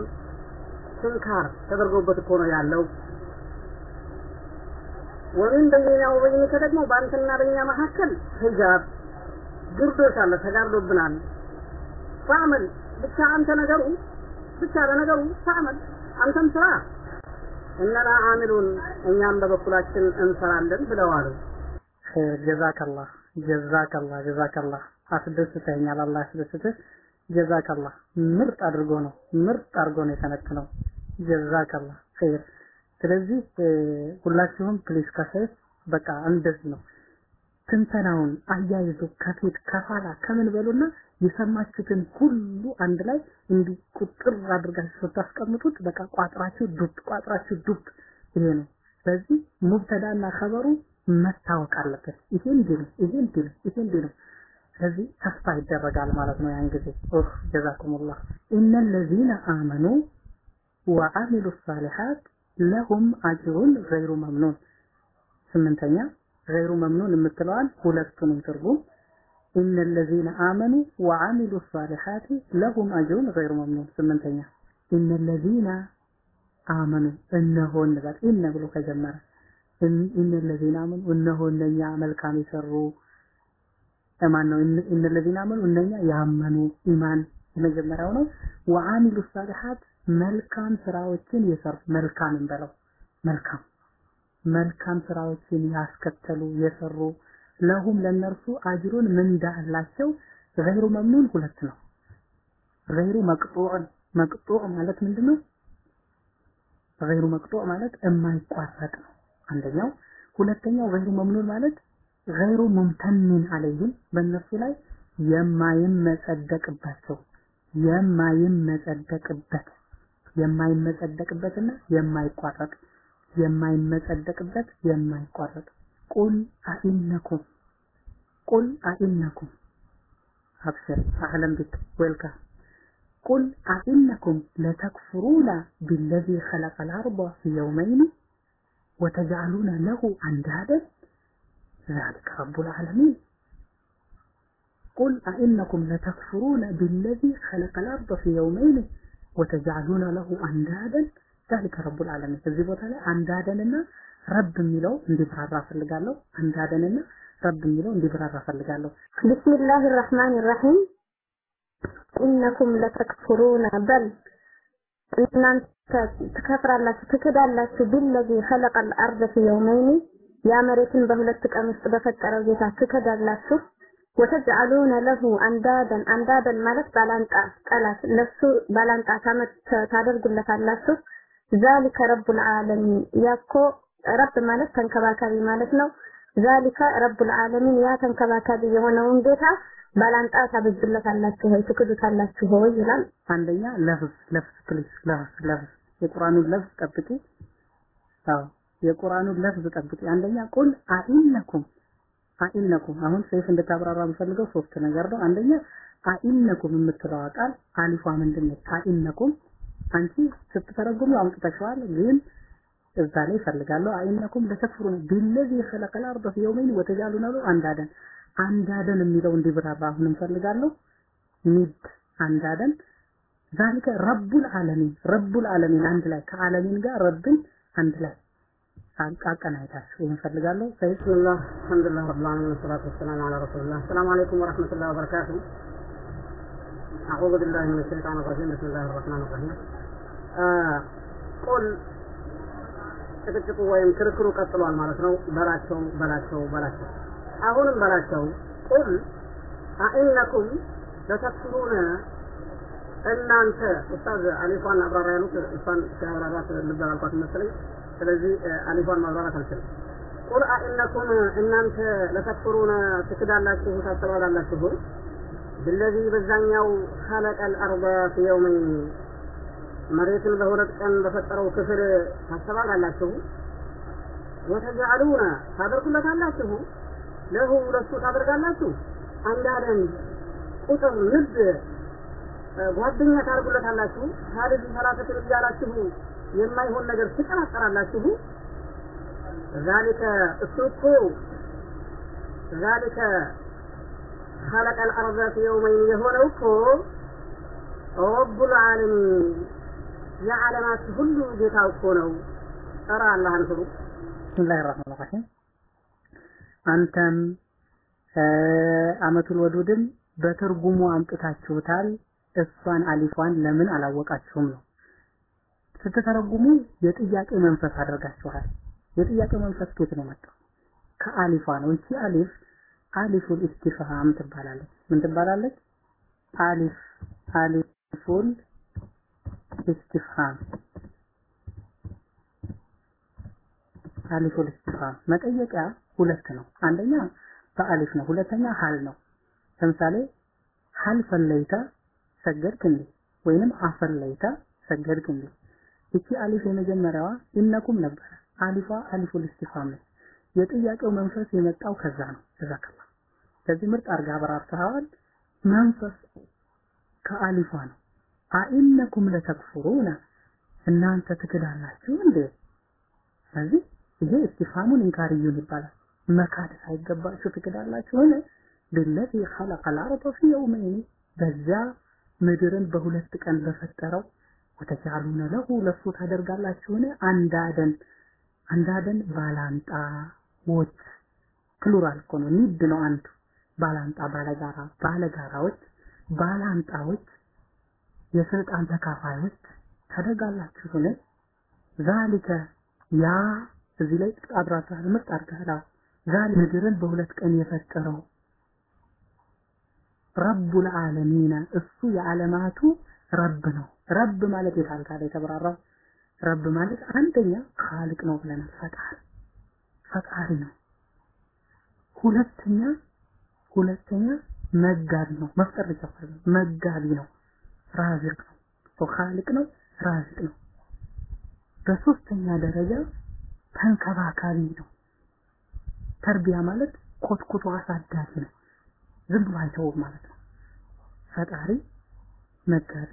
ስንካር ተደርጎበት እኮ ነው ያለው። ወሚን በይነና ወበይነከ ደግሞ በአንተና በእኛ መካከል ሂጃብ ግርዶሽ አለ ተጋርዶብናል። ፈአመል ብቻ አንተ ነገሩ ብቻ ለነገሩ ፈአመል አንተም ስራ እነና አሚሉን እኛም በበኩላችን እንሰራለን ብለዋል። ጀዛከላህ ጀዛከላህ ጀዛከላህ። አስደስተኛል አላህ ያስደስትህ። جزاك الله ምርጥ አድርጎ ነው ምርጥ አድርጎ ነው የተነተነው جزاك الله خير። ስለዚህ ሁላችሁም please ከሰይፍ በቃ እንደዚህ ነው። ትንተናውን አያይዞ ከፊት ከኋላ ከምን በሉና የሰማችሁትን ሁሉ አንድ ላይ እንዲህ ቁጥር አድርጋችሁ ስታስቀምጡት በቃ ቋጥራችሁ ዱብ ቋጥራችሁ ዱብ ይሄ ነው። ስለዚህ مبتدأ ና خبر ኡ መታወቅ አለበት። ይሄ እንዲህ ነው ይሄ እንዲህ ነው ይሄ እንዲህ ነው ስለዚህ ተስፋ ይደረጋል ማለት ነው ያን ጊዜ። ኡፍ ጀዛኩሙላህ። ኢነለዚነ አመኑ ወአሚሉ ሳሊሓት ለሁም አጅሩን ገይሩ መምኑን። ስምንተኛ ገይሩ መምኑን የምትለዋን ሁለቱንም ትርጉም ኢነ ለዚነ አመኑ ወአሚሉ ሳሊሓት ለሁም አጅሩን ገይሩ መምኑን ስምንተኛ ኢነ ለዚነ አመኑ እነሆ እንበል ኢነ ብሎ ከጀመረ ኢነ ለዚነ አመኑ እነሆ እነኛ መልካም የሰሩ ማን ነው ኢነ አመኑ እነኛ ያመኑ ኢማን የመጀመሪያው ነው ወአሚሉ ሳሊሓት መልካም ስራዎችን የሰሩ መልካም እንበለው መልካም መልካም ስራዎችን ያስከተሉ የሰሩ ለሁም ለነርሱ አጅሩን ምንዳ አላቸው። ገይሩ መምኑን ሁለት ነው። ገይሩ መቅጡዕ መቅጡዕ ማለት ምንድነው? ገይሩ መቅጡዕ ማለት የማይቋረጥ ነው። አንደኛው። ሁለተኛው ገይሩ መምኑን ማለት ገይሩ ሙምተንን አለይህም በእነርሱ ላይ የማይመጸደቅባቸው የማይመጸደቅበት የማይመጸደቅበትና የማይቋረጥ የማይመጸደቅበት የማይቋረጥ قل أئنكم قل أئنكم أبشر أهلا بك. ويلكم قل أئنكم لتكفرون بالذي خلق الأرض في يومين وتجعلون له أندادا. ذلك رب العالمين. قل أئنكم لتكفرون بالذي خلق الأرض في يومين وتجعلون له أندادا. ذلك رب العالمين. كذبوا تعالى أندادا لنا. ረብ የሚለው እንዲብራራ ፈልጋለሁ። አንዳደንና ረብ የሚለው እንዲብራራ ፈልጋለሁ። ቢስሚላህ ራህማን ራሂም ኢነኩም ለተክፍሩና በል እናንተ ትከፍራላችሁ ትክዳላችሁ። ቢለዚ ኸለቀል አርደ ፊ የውመይኒ ያ መሬትን በሁለት ቀን ውስጥ በፈጠረው ጌታ ትክዳላችሁ። ወተጅዓሉነ ለሁ አንዳደን አንዳደን ማለት ባላንጣ ጠላት ለሱ ባላንጣ ታደርጉለታላችሁ። ذلك رب العالمين ያኮ رب ማለት ተንከባካቢ ማለት ነው። ذلك رب العالمين ያ ተንከባካቢ የሆነውን ጌታ ባላንጣ ታበጁለታላችሁ ወይ ትክዱታላችሁ ወይ ይላል። አንደኛ لفظ لفظ please لفظ لفظ። የቁርአኑን لفظ ጠብቂ። አዎ የቁርአኑን لفظ ጠብቂ። አንደኛ قل أئنكم أئنكم። አሁን ሰይፍ እንድታብራራ የምፈልገው ሶስት ነገር ነው። አንደኛ أئنكم የምትለዋ ቃል አሊፏ ምንድን ነች أئنكم። አንቺ ስትተረጉሙ አምጥተሽዋል ግን እዛ ላይ ፈልጋለሁ أئنكم لتكفرون بالذي خلق الأرض في يومين وتجعلون له أندادا። أندادا የሚለው እንዲብራራ አሁንም ፈልጋለሁ ند أندادا። ذلك رب العالمين رب العالمين አንድ ላይ ከ العالمين ጋር ረብን አንድ ላይ አቀናይታችሁ ይህን ፈልጋለሁ ሰይድ بسم الله الحمد لله رب العالمين والصلاة والسلام على رسول الله። السلام عليكم ورحمة الله وبركاته። አዑዙ ቢላሂ ሚነ ሸይጣን ረጂም። ብስሚላህ ረሕማን ረሒም። ቁል ጭቅጭቁ ወይም ክርክሩ ቀጥሏል ማለት ነው። በላቸው በላቸው በላቸው። አሁንም በላቸው። ቁል አኢነኩም ለተክፍሩነ እናንተ ኡስታዝ አሊፏን አብራራ ያሉት እሷን ሲያብራራት ልብ አላልኳት መሰለኝ። ስለዚህ አሊፏን ማብራራት አልችልም። ቁል አኢነኩም እናንተ ለተክፍሩነ ትክዳላችሁ ታስተባላላችሁ። ብለዚ በዛኛው ኸለቀል አርض ፊ መሬትን በሁለት ቀን በፈጠረው ክፍል ታስተባላላችሁ ወተጃሉነ ታደርጉለታላችሁ? ለሁ ለሱ ታደርጋላችሁ? አንዳንድ ቁጥር ንድ ጓደኛ ታደርጉለታላችሁ? ሀዲስ ሰላሰት እያላችሁ የማይሆን ነገር ትቀናጠራላችሁ ዛሊከ እሱ እኮ ዛሊከ ኸለቀ አልአርض የውመይን የሆነው እኮ ረቡል ዓለሚን የዓለማት ሁሉ ጌታ እኮ ነው። ኧረ አላህን ፍሩ ብስሚላህ ራህማን ራሂም አንተም አመቱል ወዱድም በትርጉሙ አምጥታችሁታል። እሷን አሊፏን ለምን አላወቃችሁም ነው። ስትተረጉሙ የጥያቄ መንፈስ አድርጋችኋል። የጥያቄ መንፈስ ከየት ነው መጣው ከአሊፏ ነው። እቺ አሊፍ ألف الاستفهام ትባላለች። ምን ትባላለች? አሊፍ ألف الاستفهام ألف الاستفهام መጠየቂያ ሁለት ነው። አንደኛ በአሊፍ ነው ሁለተኛ هل ነው። ለምሳሌ هل صليت ሰገድክ እንዴ ወይንም أصليت ሰገድክ እንዴ እቺ አሊፍ የመጀመሪያዋ إنكم ነበረ። አሊፏ ألف الاستفهام ነች። የጥያቄው መንፈስ የመጣው ከዛ ነው። جزاك الله ስለዚህ ምርጥ አርጋ አብራርተዋል መንፈስ ከአሊፏ ነው أئنكم لتكفرون እናንተ ትክዳላችሁ እንዴ? ስለዚህ ይሄ استفهام إنكاري ይባላል። መካድ ሳይገባችሁ ትክዳላችሁን ብለዚ ኸለቀ ልአርض ፊ የውመይን በዚያ ምድርን በሁለት ቀን በፈጠረው ወተጃሉነ ለሁ ለሱ ታደርጋላችሁን አንዳደን አንዳደን ባላንጣዎች ፕሉራል እኮ ነው ኒድ ነው አንዱ። ባላንጣ ባለጋራ ባለጋራዎች ባላንጣዎች የስልጣን ተካፋዮች ታደርጋላችሁን ዛሊከ ያ እዚህ ላይ አብራርተሃል ምርጥ አድርገሃል ዛሊ ምድርን በሁለት ቀን የፈጠረው ረቡል ዓለሚን እሱ የዓለማቱ ረብ ነው። ረብ ማለት የታልካለ የተብራራው? ረብ ማለት አንደኛ ካልቅ ነው ብለናል። ፈጣሪ ፈጣሪ ነው። ሁለተኛ ሁለተኛ መጋቢ ነው። መፍጠር ብቻ መጋቢ ነው ራዚቅ ነው ካልቅ ነው ራዚቅ ነው በሶስተኛ ደረጃ ተንከባካቢ ነው። ተርቢያ ማለት ኮትኩቶ አሳዳጊ ነው። ዝም ብሎ አይተውም ማለት ነው። ፈጣሪ፣ መጋቢ፣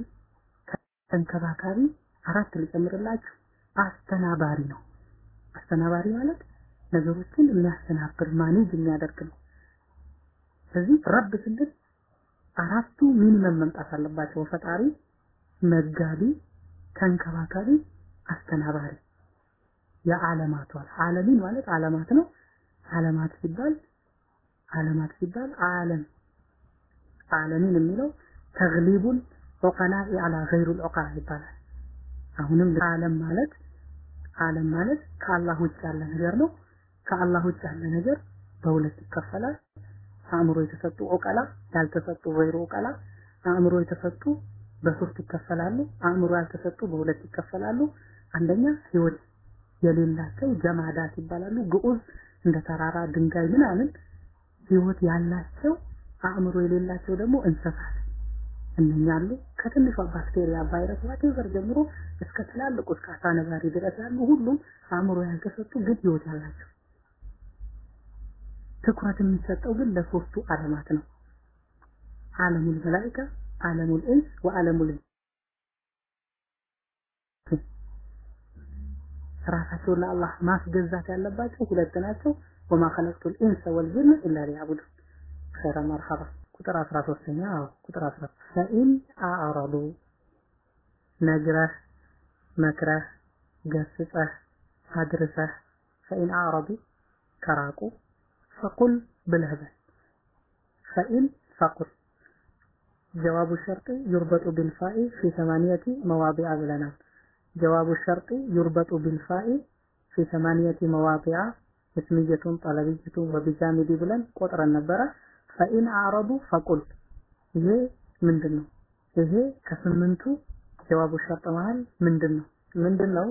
ተንከባካቢ፣ አራት ልጨምርላችሁ፣ አስተናባሪ ነው። አስተናባሪ ማለት ነገሮችን የሚያስተናብር ማኔጅ የሚያደርግ ነው። ስለዚህ ረብ ስንል አራቱ ሚኒመም መምጣት አለባቸው። ፈጣሪ፣ መጋቢ፣ ተንከባካቢ፣ አስተናባሪ የዓለማት ዋል ዓለሚን ማለት ዓለማት ነው። ዓለማት ሲባል ዓለማት ሲባል ዓለም ዓለሚን የሚለው ተግሊቡል ዑቀላኢ አላ ገይሩል ዑቀላ ይባላል። አሁንም ዓለም ማለት ዓለም ማለት ከአላህ ውጭ ያለ ነገር ነው። ከአላህ ውጭ ያለ ነገር በሁለት ይከፈላል። አእምሮ የተሰጡ عقلاء፣ ያልተሰጡ غير عقلاء። አእምሮ የተሰጡ በሶስት ይከፈላሉ። አእምሮ ያልተሰጡ በሁለት ይከፈላሉ። አንደኛ ህይወት የሌላቸው جمادات ይባላሉ። ግዑዝ እንደ ተራራ፣ ድንጋይ ምናምን ህይወት ያላቸው አእምሮ የሌላቸው ደግሞ እንስሳት እነኛ አሉ። ከትንሿ ባክቴሪያ ቫይረስ whatever ጀምሮ እስከ ትላልቁ እስከ አሳ ነባሪ ድረስ ያሉ ሁሉም አእምሮ ያልተሰጡ ግን ህይወት ያላቸው። ትኩረት የሚሰጠው ግን ለሶስቱ ዓለማት ነው። عالم الملائكة፣ عالم الإنس وعالم ራሳቸውን ለአላህ ማስገዛት ያለባቸው ሁለት ናቸው። وما خلقت الإنس والجن إلا ليعبدون። خير مرحبا። ቁጥር 13ኛ አዎ ቁጥር 13 فإن أعرضوا። ነግረህ መክረህ ገስጸህ አድርሰህ فإن أعرضوا። ከራቁ ብለህ በል فإن فقل جواب الشرط يربط بالفاء في ثمانية مواضع ብለናል። جواب الشرط يربط بالفاء في ثمانية مواضع اسمية طلبية وبجامد ብለን ቆጥረን ነበረ። فإن أعرضوا فقل ይሄ ምንድን ነው? ይሄ ከስምንቱ ጀዋቡ ሸርጥ መሃል ምንድን ነው? ምንድን ነው?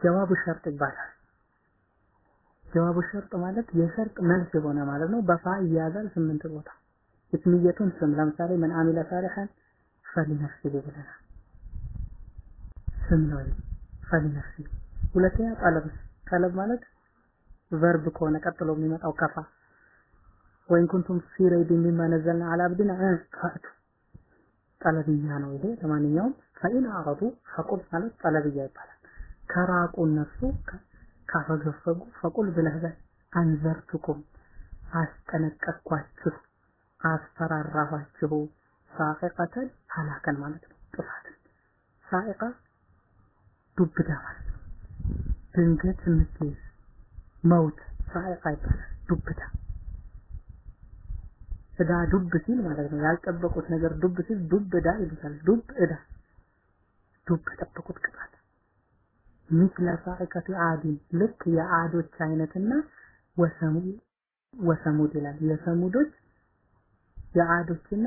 ጀዋቡ ሸርጥ ይባላል። ጀዋቡ ሸርጥ ማለት የሸርጥ መልስ የሆነ ማለት ነው። በፋ ይያዛል ስምንት ቦታ እስምየቱን ስም ለምሳሌ ምን አሚለ ሳሊሐን ፈሊነፍሲሂ ብለናል። ስም ነው ፈሊነፍሲሂ። ሁለተኛ ጠለብ ጠለብ ማለት ቨርብ ከሆነ ቀጥሎ የሚመጣው ከፋ ወይን ኩንቱም ፊ ረይብ ሚማ ነዘልና አላ ጠለብያ ነው ይሄ። ለማንኛውም ፈኢን አረዱ ፈቁል ማለት ጠለብያ ይባላል። ከራቁ እነሱ ካፈገፈጉ ፈቁል ብለህ በል አንዘርቱኩም አስጠነቀቅኳችሁ፣ አስፈራራኋችሁ። ሳቂቀተን ሀላከን ማለት ነው ጥፋትን። ሳቂቃ ዱብዳ ማለት ነው። ድንገት የምትይዝ መውት ሳቂቃ ይባላል። ዱብዳ እዳ ዱብ ሲል ማለት ነው። ያልጠበቁት ነገር ዱብ ሲል ዱብ እዳ ይሉታል። ዱብ እዳ ዱብ የጠበቁት ቅጣት ሚስለ ሳኢቀቲ አዲን ልክ የአዶች አይነትና ወሰሙ ወሰሙድ ይላል። የሰሙዶች የአዶችና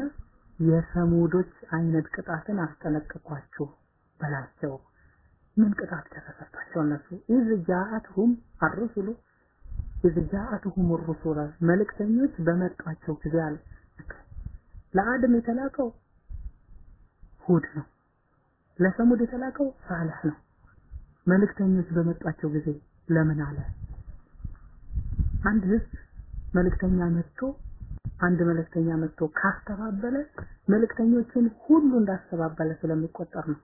የሰሙዶች አይነት ቅጣትን አስጠነቀቋችሁ በላቸው። ምን ቅጣት ተሰጣቸው እነሱ إذ جاءتهم الرسل إذ جاءتهم الرسل መልእክተኞች በመጧቸው ጊዜ አለ። ለአደም የተላከው ሁድ ነው። ለሰሙድ የተላከው ሳልህ ነው። መልእክተኞች በመጧቸው ጊዜ ለምን አለ? አንድ ህዝብ መልእክተኛ መጥቶ አንድ መልእክተኛ መጥቶ ካስተባበለ መልእክተኞችን ሁሉ እንዳስተባበለ ስለሚቆጠር ነው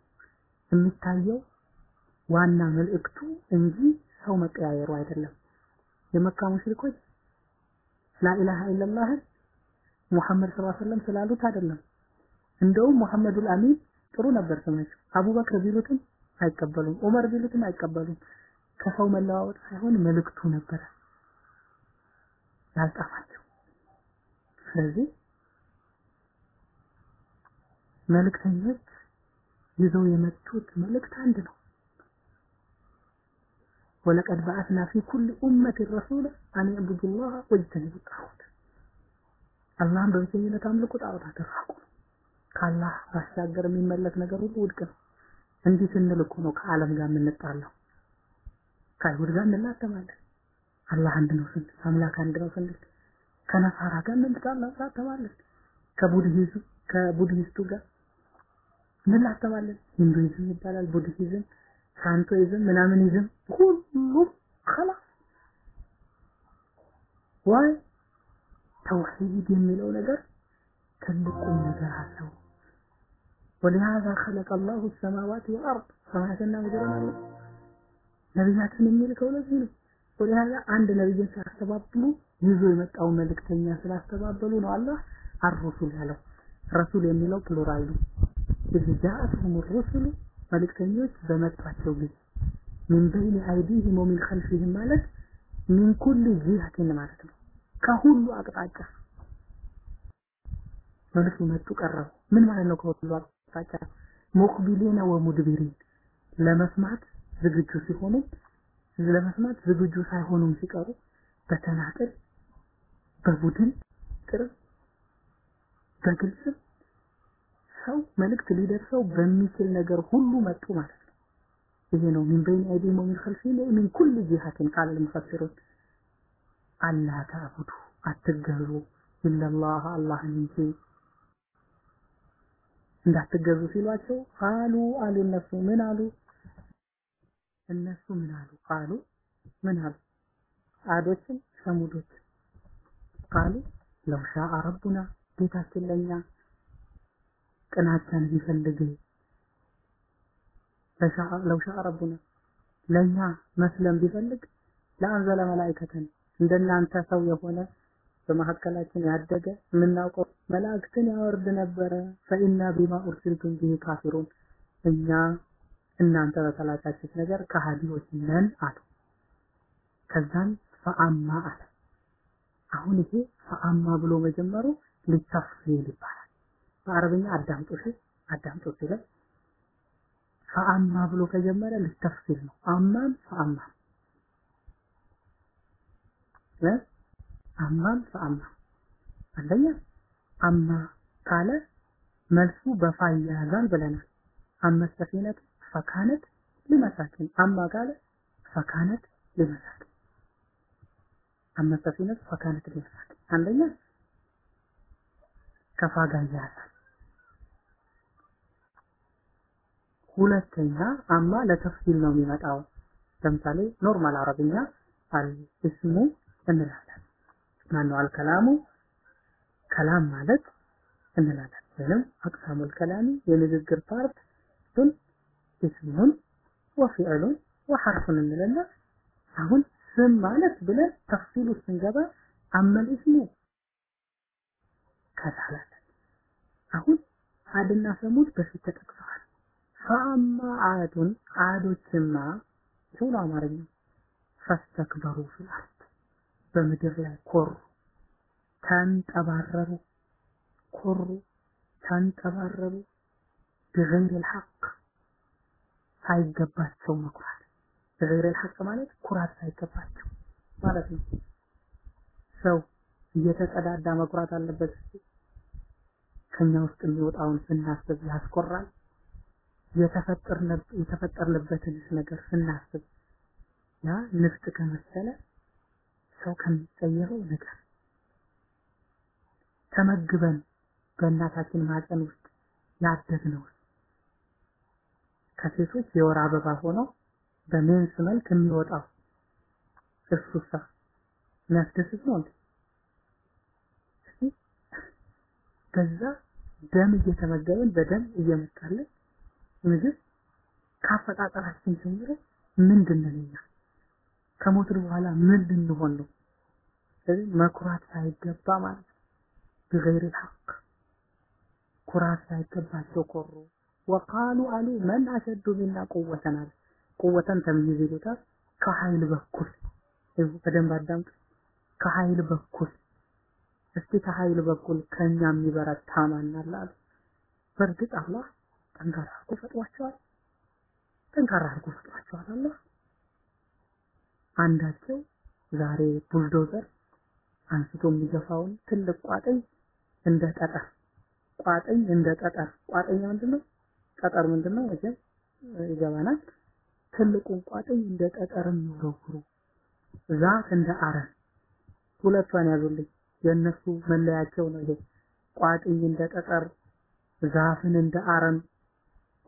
የሚታየው ዋና መልእክቱ እንጂ ሰው መቀያየሩ አይደለም። የመካ ሙሽሪኮች ላኢላሃ ኢለላህ ሙሐመድ ሰለላሁ ዐለይሂ ወሰለም ስላሉት አይደለም። እንደውም ሙሐመዱል አሚን ጥሩ ነበር ስማቸው። አቡበክር ቢሉትም አይቀበሉም፣ ዑመር ቢሉትም አይቀበሉም። ከሰው መለዋወጥ ሳይሆን መልእክቱ ነበረ ያልጣማቸው። ስለዚህ መልእክተኞች ይዘው የመጡት መልእክት አንድ ነው። ወለቀድ በአትና ፊ ኩል ኡመት ረሱላ አን ዕቡዱ ላህ ወጅተኒቡ ጣዖት አላህን በብቸኝነት አምልኩ፣ ጣዖታት ራቁ። ከአላህ ባሻገር የሚመለክ ነገር ሁሉ ውድቅ ነው። እንዴት ስንል እኮ ነው ከዓለም ጋር የምንጣላው። ከአይሁድ ጋር እንላተማለን። አላህ አንድ ነው ስንል፣ አምላክ አንድ ነው ስንል፣ ከነሳራ ጋር እንላተማለን። ከቡድሂዝም ከቡድሂስቱ ጋር እንላተማለን። ሂንዱይዝም ይባላል፣ ቡድሂዝም፣ ሳንቶይዝም፣ ምናምንይዝም ሁሉም خلاص ዋይ ተውሂድ የሚለው ነገር ትልቁ ነገር አለው። ولهذا خلق الله السماوات والأرض ሰማያትና ምድርን አለ ነቢያትን የሚልከው ለዚህ ነው። ولهذا አንድ ነቢይን ሲያስተባብሉ ይዞ የመጣው መልእክተኛ ስላስተባበሉ ነው አላህ الرسل ያለው። ረሱል የሚለው plural ነው። جاءتهم الرسل መልእክተኞች በመጧቸው ጊዜ من بين أيديهم ومن خلفهم ማለት من كل جهة ማለት ነው። ከሁሉ አቅጣጫ መልሱ መጡ ቀረቡ። ምን ማለት ነው ከሁሉ አቅጣጫ مقبلين ومدبرين ለመስማት ዝግጁ ሲሆኑ ለመስማት ዝግጁ ሳይሆኑም ሲቀሩ በተናጠል በቡድን ጥር በግልጽ ሰው መልእክት ሊደርሰው በሚችል ነገር ሁሉ መጡ ማለት ነው። ይሄ ነው من بين أيديهم ومن خلفهم ومن كل جهة قال المفسرون ألا تعبدوا አትገዙ ኢለላህ አላህን እንጂ እንዳትገዙ ሲሏቸው ቃሉ አሉ እነሱ ምን አሉ? እነሱ ምን አሉ? ቃሉ ምን አሉ? አዶችን ሰሙዶች ቃሉ ለው ሻአ ረቡና ጌታችን ለኛ ቅናቻን ቢፈልግ ለው ሻአ ረቡና ለኛ መስለም ቢፈልግ ለአንዘለ መላእክተን እንደናንተ ሰው የሆነ በመካከላችን ያደገ የምናውቀው መላእክትን ያወርድ ነበረ። ፈኢና ቢማ ኡርሲልቱም ቢሂ ካፊሩን። እኛ እናንተ በተላካችሁት ነገር ከሃዲዎች ነን አሉ። ከዛም ፈአማ አለ። አሁን ይሄ ፈአማ ብሎ መጀመሩ ሊተፍሲል ይባላል። በአረብኛ እሺ አዳምጡ ሲል ፈአማ ብሎ ከጀመረ ሊተፍሲል ነው። አማም ፈአማ አማም ፈአማ። አንደኛ አማ ካለ መልሱ በፋ ይያዛል ብለናል። አመስተፊነት ፈካነት ለመሳኪን አማ ካለ ፈካነት ለመሳኪን አመስተፊነት ፈካነት ለመሳኪን አንደኛ ከ فاء ጋር ይያዛል። ሁለተኛ أما للتفصيل ነው የሚመጣው። ለምሳሌ normal አረብኛ الاسم እንላለን ማነው الكلام? كلام ማለት እንላለን። ወይም أقسام الكلام የንግግር part ቱን اسم وفعل وحرف እንልና አሁን ስም ማለት ብለን ተፍሲሉ ስንገባ አመል እስሙ ከታላለን። አሁን አድና ሰሙድ በፊት ተጠቅሰዋል። ፈአማ አዱን አዶችማ ይሁን አማርኛ ፈስተክበሩ ፊል በምድር ላይ ኮሩ ተንጠባረሩ ኮሩ ተንጠባረሩ بغير الحق ሳይገባቸው መኩራት بغير الحق ማለት ኩራት ሳይገባቸው ማለት ነው ሰው እየተጸዳዳ መኩራት አለበት ከኛ ውስጥ የሚወጣውን ስናስብ ያስኮራል የተፈጠርንበትን ነገር ስናስብ ያ ንፍጥ ከመሰለ ሰው ከሚጸየፈው ነገር ተመግበን በእናታችን ማፀን ውስጥ ያደግነው ከሴቶች የወር አበባ ሆነው በሜንስ መልክ የሚወጣው እሱሳ የሚያስደስት ነው? በዛ ደም እየተመገብን በደም እየመጣልን ምግብ ካፈጣጠራችን ጀምሮ ምንድን ነን እኛ? ከሞትን በኋላ ምን ልንሆን ነው? ስለዚህ መኩራት ሳይገባ ማለት ነው። بغير الحق ኩራት ሳይገባቸው ኮሩ ወቃሉ አሉ መን አሸዱ ሚና ቁወተን አለ ቁወተን ተምይዝ ይሉታል ከኃይል በኩል ይሁ በደንብ አዳምጡ ከኃይል በኩል እስቲ ከኃይል በኩል ከኛ የሚበረታ ማን አለ አሉ በእርግጥ አላህ ጠንካራ አድርጎ ፈጥሯቸዋል ጠንካራ አድርጎ ፈጥሯቸዋል አላህ አንዳቸው ዛሬ ቡልዶዘር አንስቶ የሚገፋውን ትልቅ ቋጥኝ እንደ ጠጠር። ቋጥኝ እንደ ጠጠር። ቋጥኝ ምንድነው? ጠጠር ምንድነው? እዚህ ይገባናል። ትልቁን ቋጥኝ እንደ ጠጠር የሚወረውሩ። ዛፍ እንደ አረም ሁለቷን ያዙልኝ። የእነሱ መለያቸው ነው ይሄ። ቋጥኝ እንደ ጠጠር ዛፍን እንደ አረም።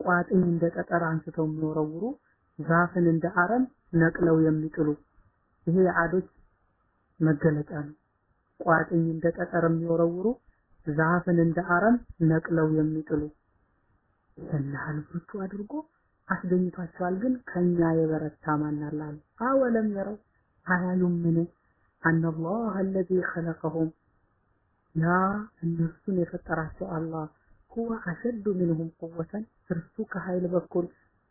ቋጥኝ እንደ ጠጠር አንስተው የሚወረውሩ ዛፍን እንደ አረም ነቅለው የሚጥሉ። ይሄ የአዶች መገለጫ ነው። ቋጥኝ እንደ ጠጠር የሚወረውሩ ዛፍን እንደ አረም ነቅለው የሚጥሉ ይህን ብርቱ አድርጎ አስገኝቷቸዋል። ግን ከኛ የበረታ ማን አለ አሉ። አወለም የረው አያዩምን አነላህ አለዚ ኸለቀሁም ያ እነርሱን የፈጠራቸው አላህ ሁወ አሸዱ ሚንሁም ቁወተን እርሱ ከኃይል በኩል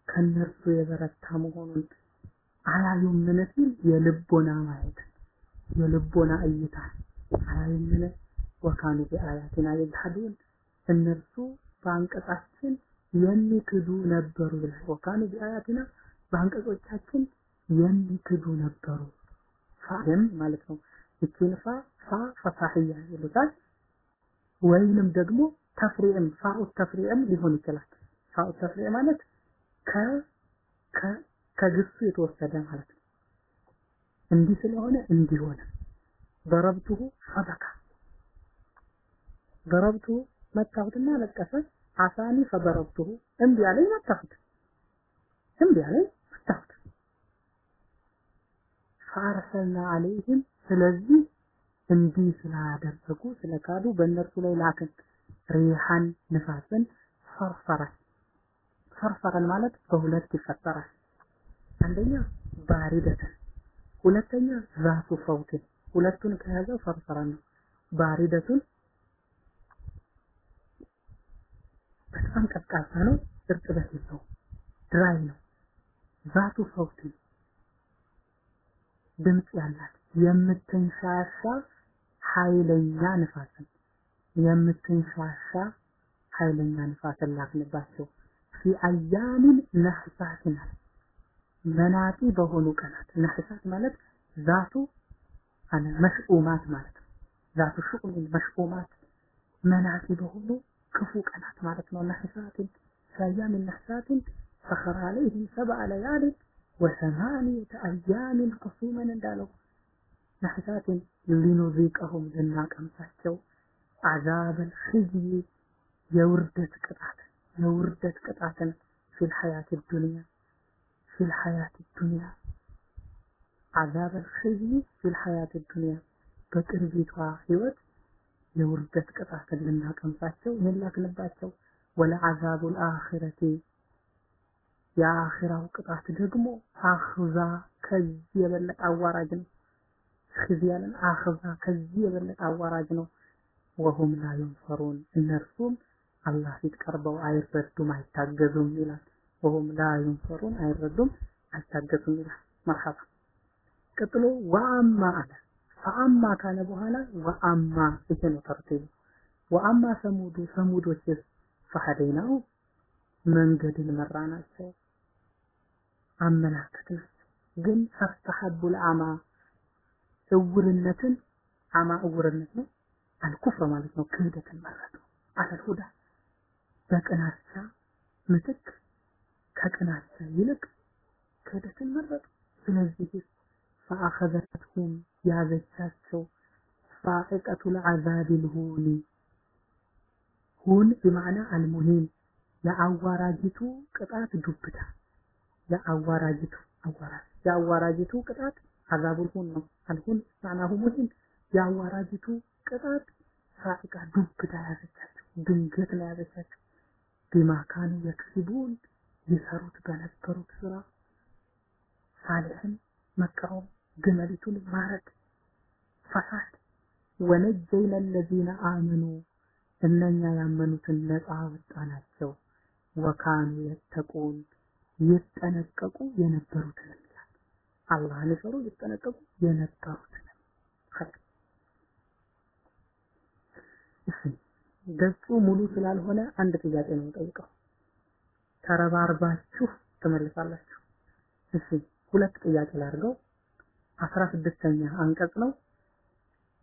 ከነርሱ የበረታ መሆኑን አያዩምን ሲል የልቦና ማየት የልቦና እይታ አያዩምን ወካኑ ቢአያቲና የጅሐዱን እነርሱ በአንቀጻችን የሚክዱ ነበሩ ይላል። ወካኑ ቢአያቲና በአንቀጾቻችን የሚክዱ ነበሩ። ፋም ማለት ነው። ይቺን ፋ ፋ ይሉታል። ወይንም ደግሞ ተፍሪዕም ፋኡ ተፍሪዕም ሊሆን ይችላል። ፋኡ ተፍሪዕ ማለት ከ ከግሱ የተወሰደ ማለት ነው። እንዲህ ስለሆነ እንዲህ በረብቱሁ ፈበካ በረብቱሁ መታሁትና ለቀሰ። አሳኒ ፈበረብቱሁ እምቢ አለኝ መታሁት፣ እምቢ አለኝ መታሁት። ፈአርሰልና አለይህም ስለዚህ እንዲህ ስላደረጉ ስለካዱ በእነርሱ ላይ ላክን ሪሃን ንፋስን ፈርፈረን ፈርፈረን ማለት በሁለት ይፈጠራል። አንደኛ ባሪደትን፣ ሁለተኛ ዛቱ ፈውትን። ሁለቱን ከያዘው ፈርፈረን ነው። ባሪደቱን በጣም ቀዝቃዛ ነው፣ እርጥበት የለውም፣ ድራይ ነው። ዛቱ ፈውትን ድምፅ ያላት የምትንሻሻ ኃይለኛ ንፋስን የምትንሻሻ ኃይለኛ ንፋስን ላክንባቸው ፊ አያሚን ነህሳትን መናጢ በሆኑ ቀናት ነህሳት ማለት ዛቱ አለ መሽኡማት ማለት ነው። ዛቱ ሽኡሚን መሽኡማት መናጢ በሆኑ ክፉ ቀናት ማለት ነው። ነህሳትን في أيام نحسات سخرها عليهم سبع ليال وثمانية أيام حسوما እንዳለው نحسات لنذيقهم ልናቀምሳቸው عذاب الخزي የውርደት ቅጣት የውርደት ቅጣትን في الحياة الدنيا في الحياة الدنيا عذاب الخزي في الحياة الدنيا በቅርቢቷ ህይወት የውርደት ቅጣትን ልናቀምሳቸው የላክንባቸው ወለዐዛቡል አኺረቲ የአኺራው ቅጣት ደግሞ አኽዛ ከዚህ የበለጠ አዋራጅ ነው። ኽዝያልን አኽዛ ከዚህ የበለጠ አዋራጅ ነው። ወሁም ላ ዩንፈሩን እነርሱም አላህ ፊት ቀርበው አይረዱም አይታገዙም ይላል። ወሁም ላ ዩንፈሩን አይረዱም አይታገዙም ይላል። መርሐባ ቀጥሎ ወአማ አለ ፈአማ ካለ በኋላ ወአማ ይሄ ነው ተርቲቡ። ወአማ ሰሙዱ ሰሙዶችስ ፈሀደይናው መንገድን መራናቸው አመላከትናቸው። ግን ፈስተሐቡል አማ እውርነትን አማ እውርነት ነው አልኩፍር ማለት ነው። ክህደትን መረጡ አለል በቅናቻ ምትክ ከቅናቻ ይልቅ ክህደትን መረጡ። ስለዚህ ፈአኸዘትሁም ያዘቻቸው ፋኢቀቱል ዐዛቢል ሁኒ ሁን በማዕና አልሙሂም የአዋራጅቱ ቅጣት ዱብዳ የአዋራጅቱ አዋራጅ የአዋራጅቱ ቅጣት አዛቡል ሁን ነው። አልሁን ማዕናሁ ሙሂም የአዋራጅቱ ቅጣት ፋኢቃ ዱብዳ ያዘቻቸው ድንገት ነው ያዘቻቸው። ቢማካኑ የክሲቡን ይሰሩት በነበሩት ስራ ሳሊሕን መቃወም፣ ግመሊቱን ማረድ፣ ፈሳድ ወነጀይነ ለዚነ አመኑ እነኛ ያመኑትን ነፃ ወጣናቸው። ወካኑ የተቁን ይጠነቀቁ የነበሩትን ይላል። አላህን ይፈሩ ይጠነቀቁ የነበሩትን ገጹ ሙሉ ስላልሆነ አንድ ጥያቄ ነው የምጠይቀው። ተረባርባችሁ ትመልሳላችሁ። እሺ ሁለት ጥያቄ ላድርገው። አስራ ስድስተኛ አንቀጽ ነው።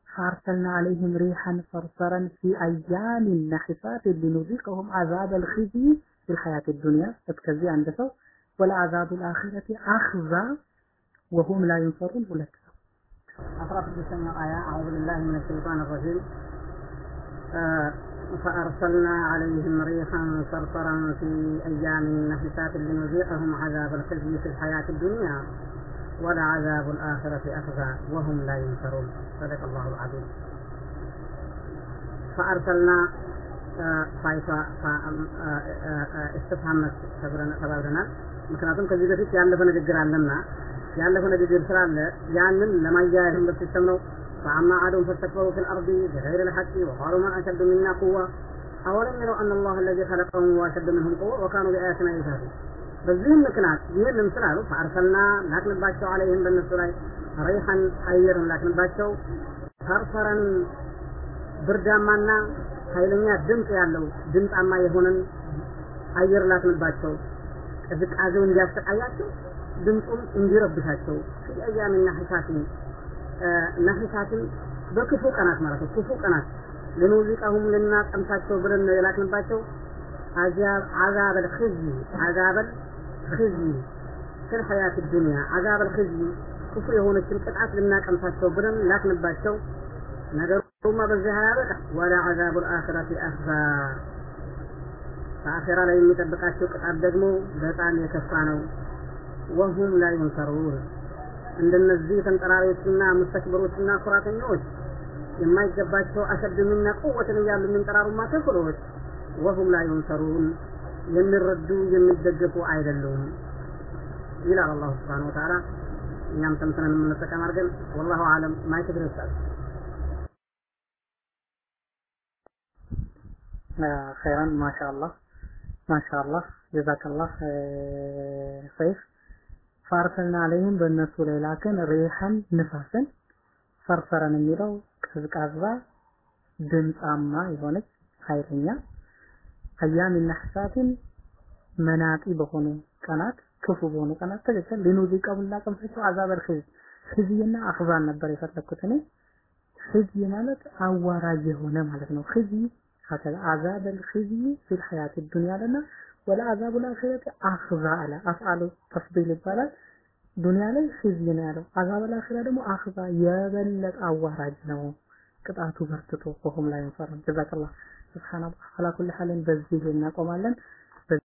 فأرسلنا عليهم ريحا صرصرا في أيام نحسات لنذيقهم عذاب الخزي في الحياة الدنيا اتكزي عند سو ولعذاب الآخرة أخزى وهم لا ينصرون ولا أقرأ في آية أعوذ بالله من الشيطان الرجيم آه فأرسلنا عليهم ريحا صرصرا في أيام نحسات لنذيقهم عذاب الخزي في الحياة الدنيا ولعذاب الآخرة أخزى وهم لا ينصرون صدق الله العظيم فأرسلنا እስትፍሃም ተባብለናል። ምክንያቱም ከዚህ በፊት ያለፈ ንግግር አለና ያለፈ ንግግር ስላለ ያንን ለማያያዝ በሲስተም ነው። فأما عاد فاستكبروا في الأرض بغير الحق وقالوا من أشد منا قوة أولم يروا أن الله الذي خلقهم هو أشد منهم قوة وكانوا بآياتنا يجحدون በዚህም ምክንያት ይህንን ስላሉ ፈአርሰልና ላክንባቸው አለይህም በእነሱ ላይ ረይሐን አየርን ላክንባቸው። ፈርፈረን ብርዳማና ኃይለኛ ድምፅ ያለው ድምፃማ የሆነን አየር ላክንባቸው። ቅዝቃዜው እንዲያሰቃያቸው ድምፁም እንዲረብሻቸው። ፊ አያሚን ናሒሳትን ናሒሳትን በክፉ ቀናት ማለት ነው። ክፉ ቀናት ልኑዚቀሁም ልናቀምሳቸው ብለን የላክንባቸው አዛብ አልኽዝይ አዛብ አልኽዝይ ፊል ሐያት ዱንያ አዛብ አልኽዝይ ክፉ የሆነችን ቅጣት ልናቀምሳቸው ብለን ላክንባቸው ነገሩማ በዚህ አያበቃ። ወላ አዛቡ ልአኺረቲ አኽዛ በአኼራ ላይ የሚጠብቃቸው ቅጣት ደግሞ በጣም የከፋ ነው። ወሁም ላ ዩንሰሩን። እንደነዚህ ተንጠራሪዎችና ሙስተክበሮችና ኩራተኞች የማይገባቸው አሸድ ሚና ቁወትን እያሉ የሚንጠራሩማ ክፍሎች ወሁም ላ ዩንሰሩን የሚረዱ የሚደገፉ አይደሉም ይላል አላሁ ስብሓን ወተዓላ እኛም ተምትነን የምንጠቀም አድርገን ወላሁ አለም ማየት ይሳል ኸይራን ማሻአላህ ማሻአላህ ጀዛከላህ ሰይፍ ፋርሰልና አለይህም በእነሱ ላይ ላከን ሪሐን ንፋስን። ፈርፈረን የሚለው ቀዝቃዛ ድምፃማ የሆነች ኃይለኛ አያሚ ነሐሳትን መናጢ በሆኑ ቀናት ክፉ በሆኑ ቀናት ተገሰል ለኑዚቃ ቡላ ቀንፈቹ አዛበር ኺዝ ኺዝይና አኽዛን ነበር የፈለኩት እኔ። ኺዝይ ማለት አዋራጅ የሆነ ማለት ነው። ኺዝይ ከተል አዛበል ኺዝይ ፊል ሐያት ዱንያ ለና ወላ አዛቡል አኺረት አኽዛ አለ አፍዓሉ ተፍዲል ይባላል። ዱንያ ላይ ኺዝይ ነው ያለው። አዛበል አኺራ ደግሞ አኽዛ የበለጠ አዋራጅ ነው። ቅጣቱ በርትቶ ወሁም ላይ ፈረም ጀዛከላህ ሱብሃንአላህ አላ ኩሊ ሐልን በዚህ እናቆማለን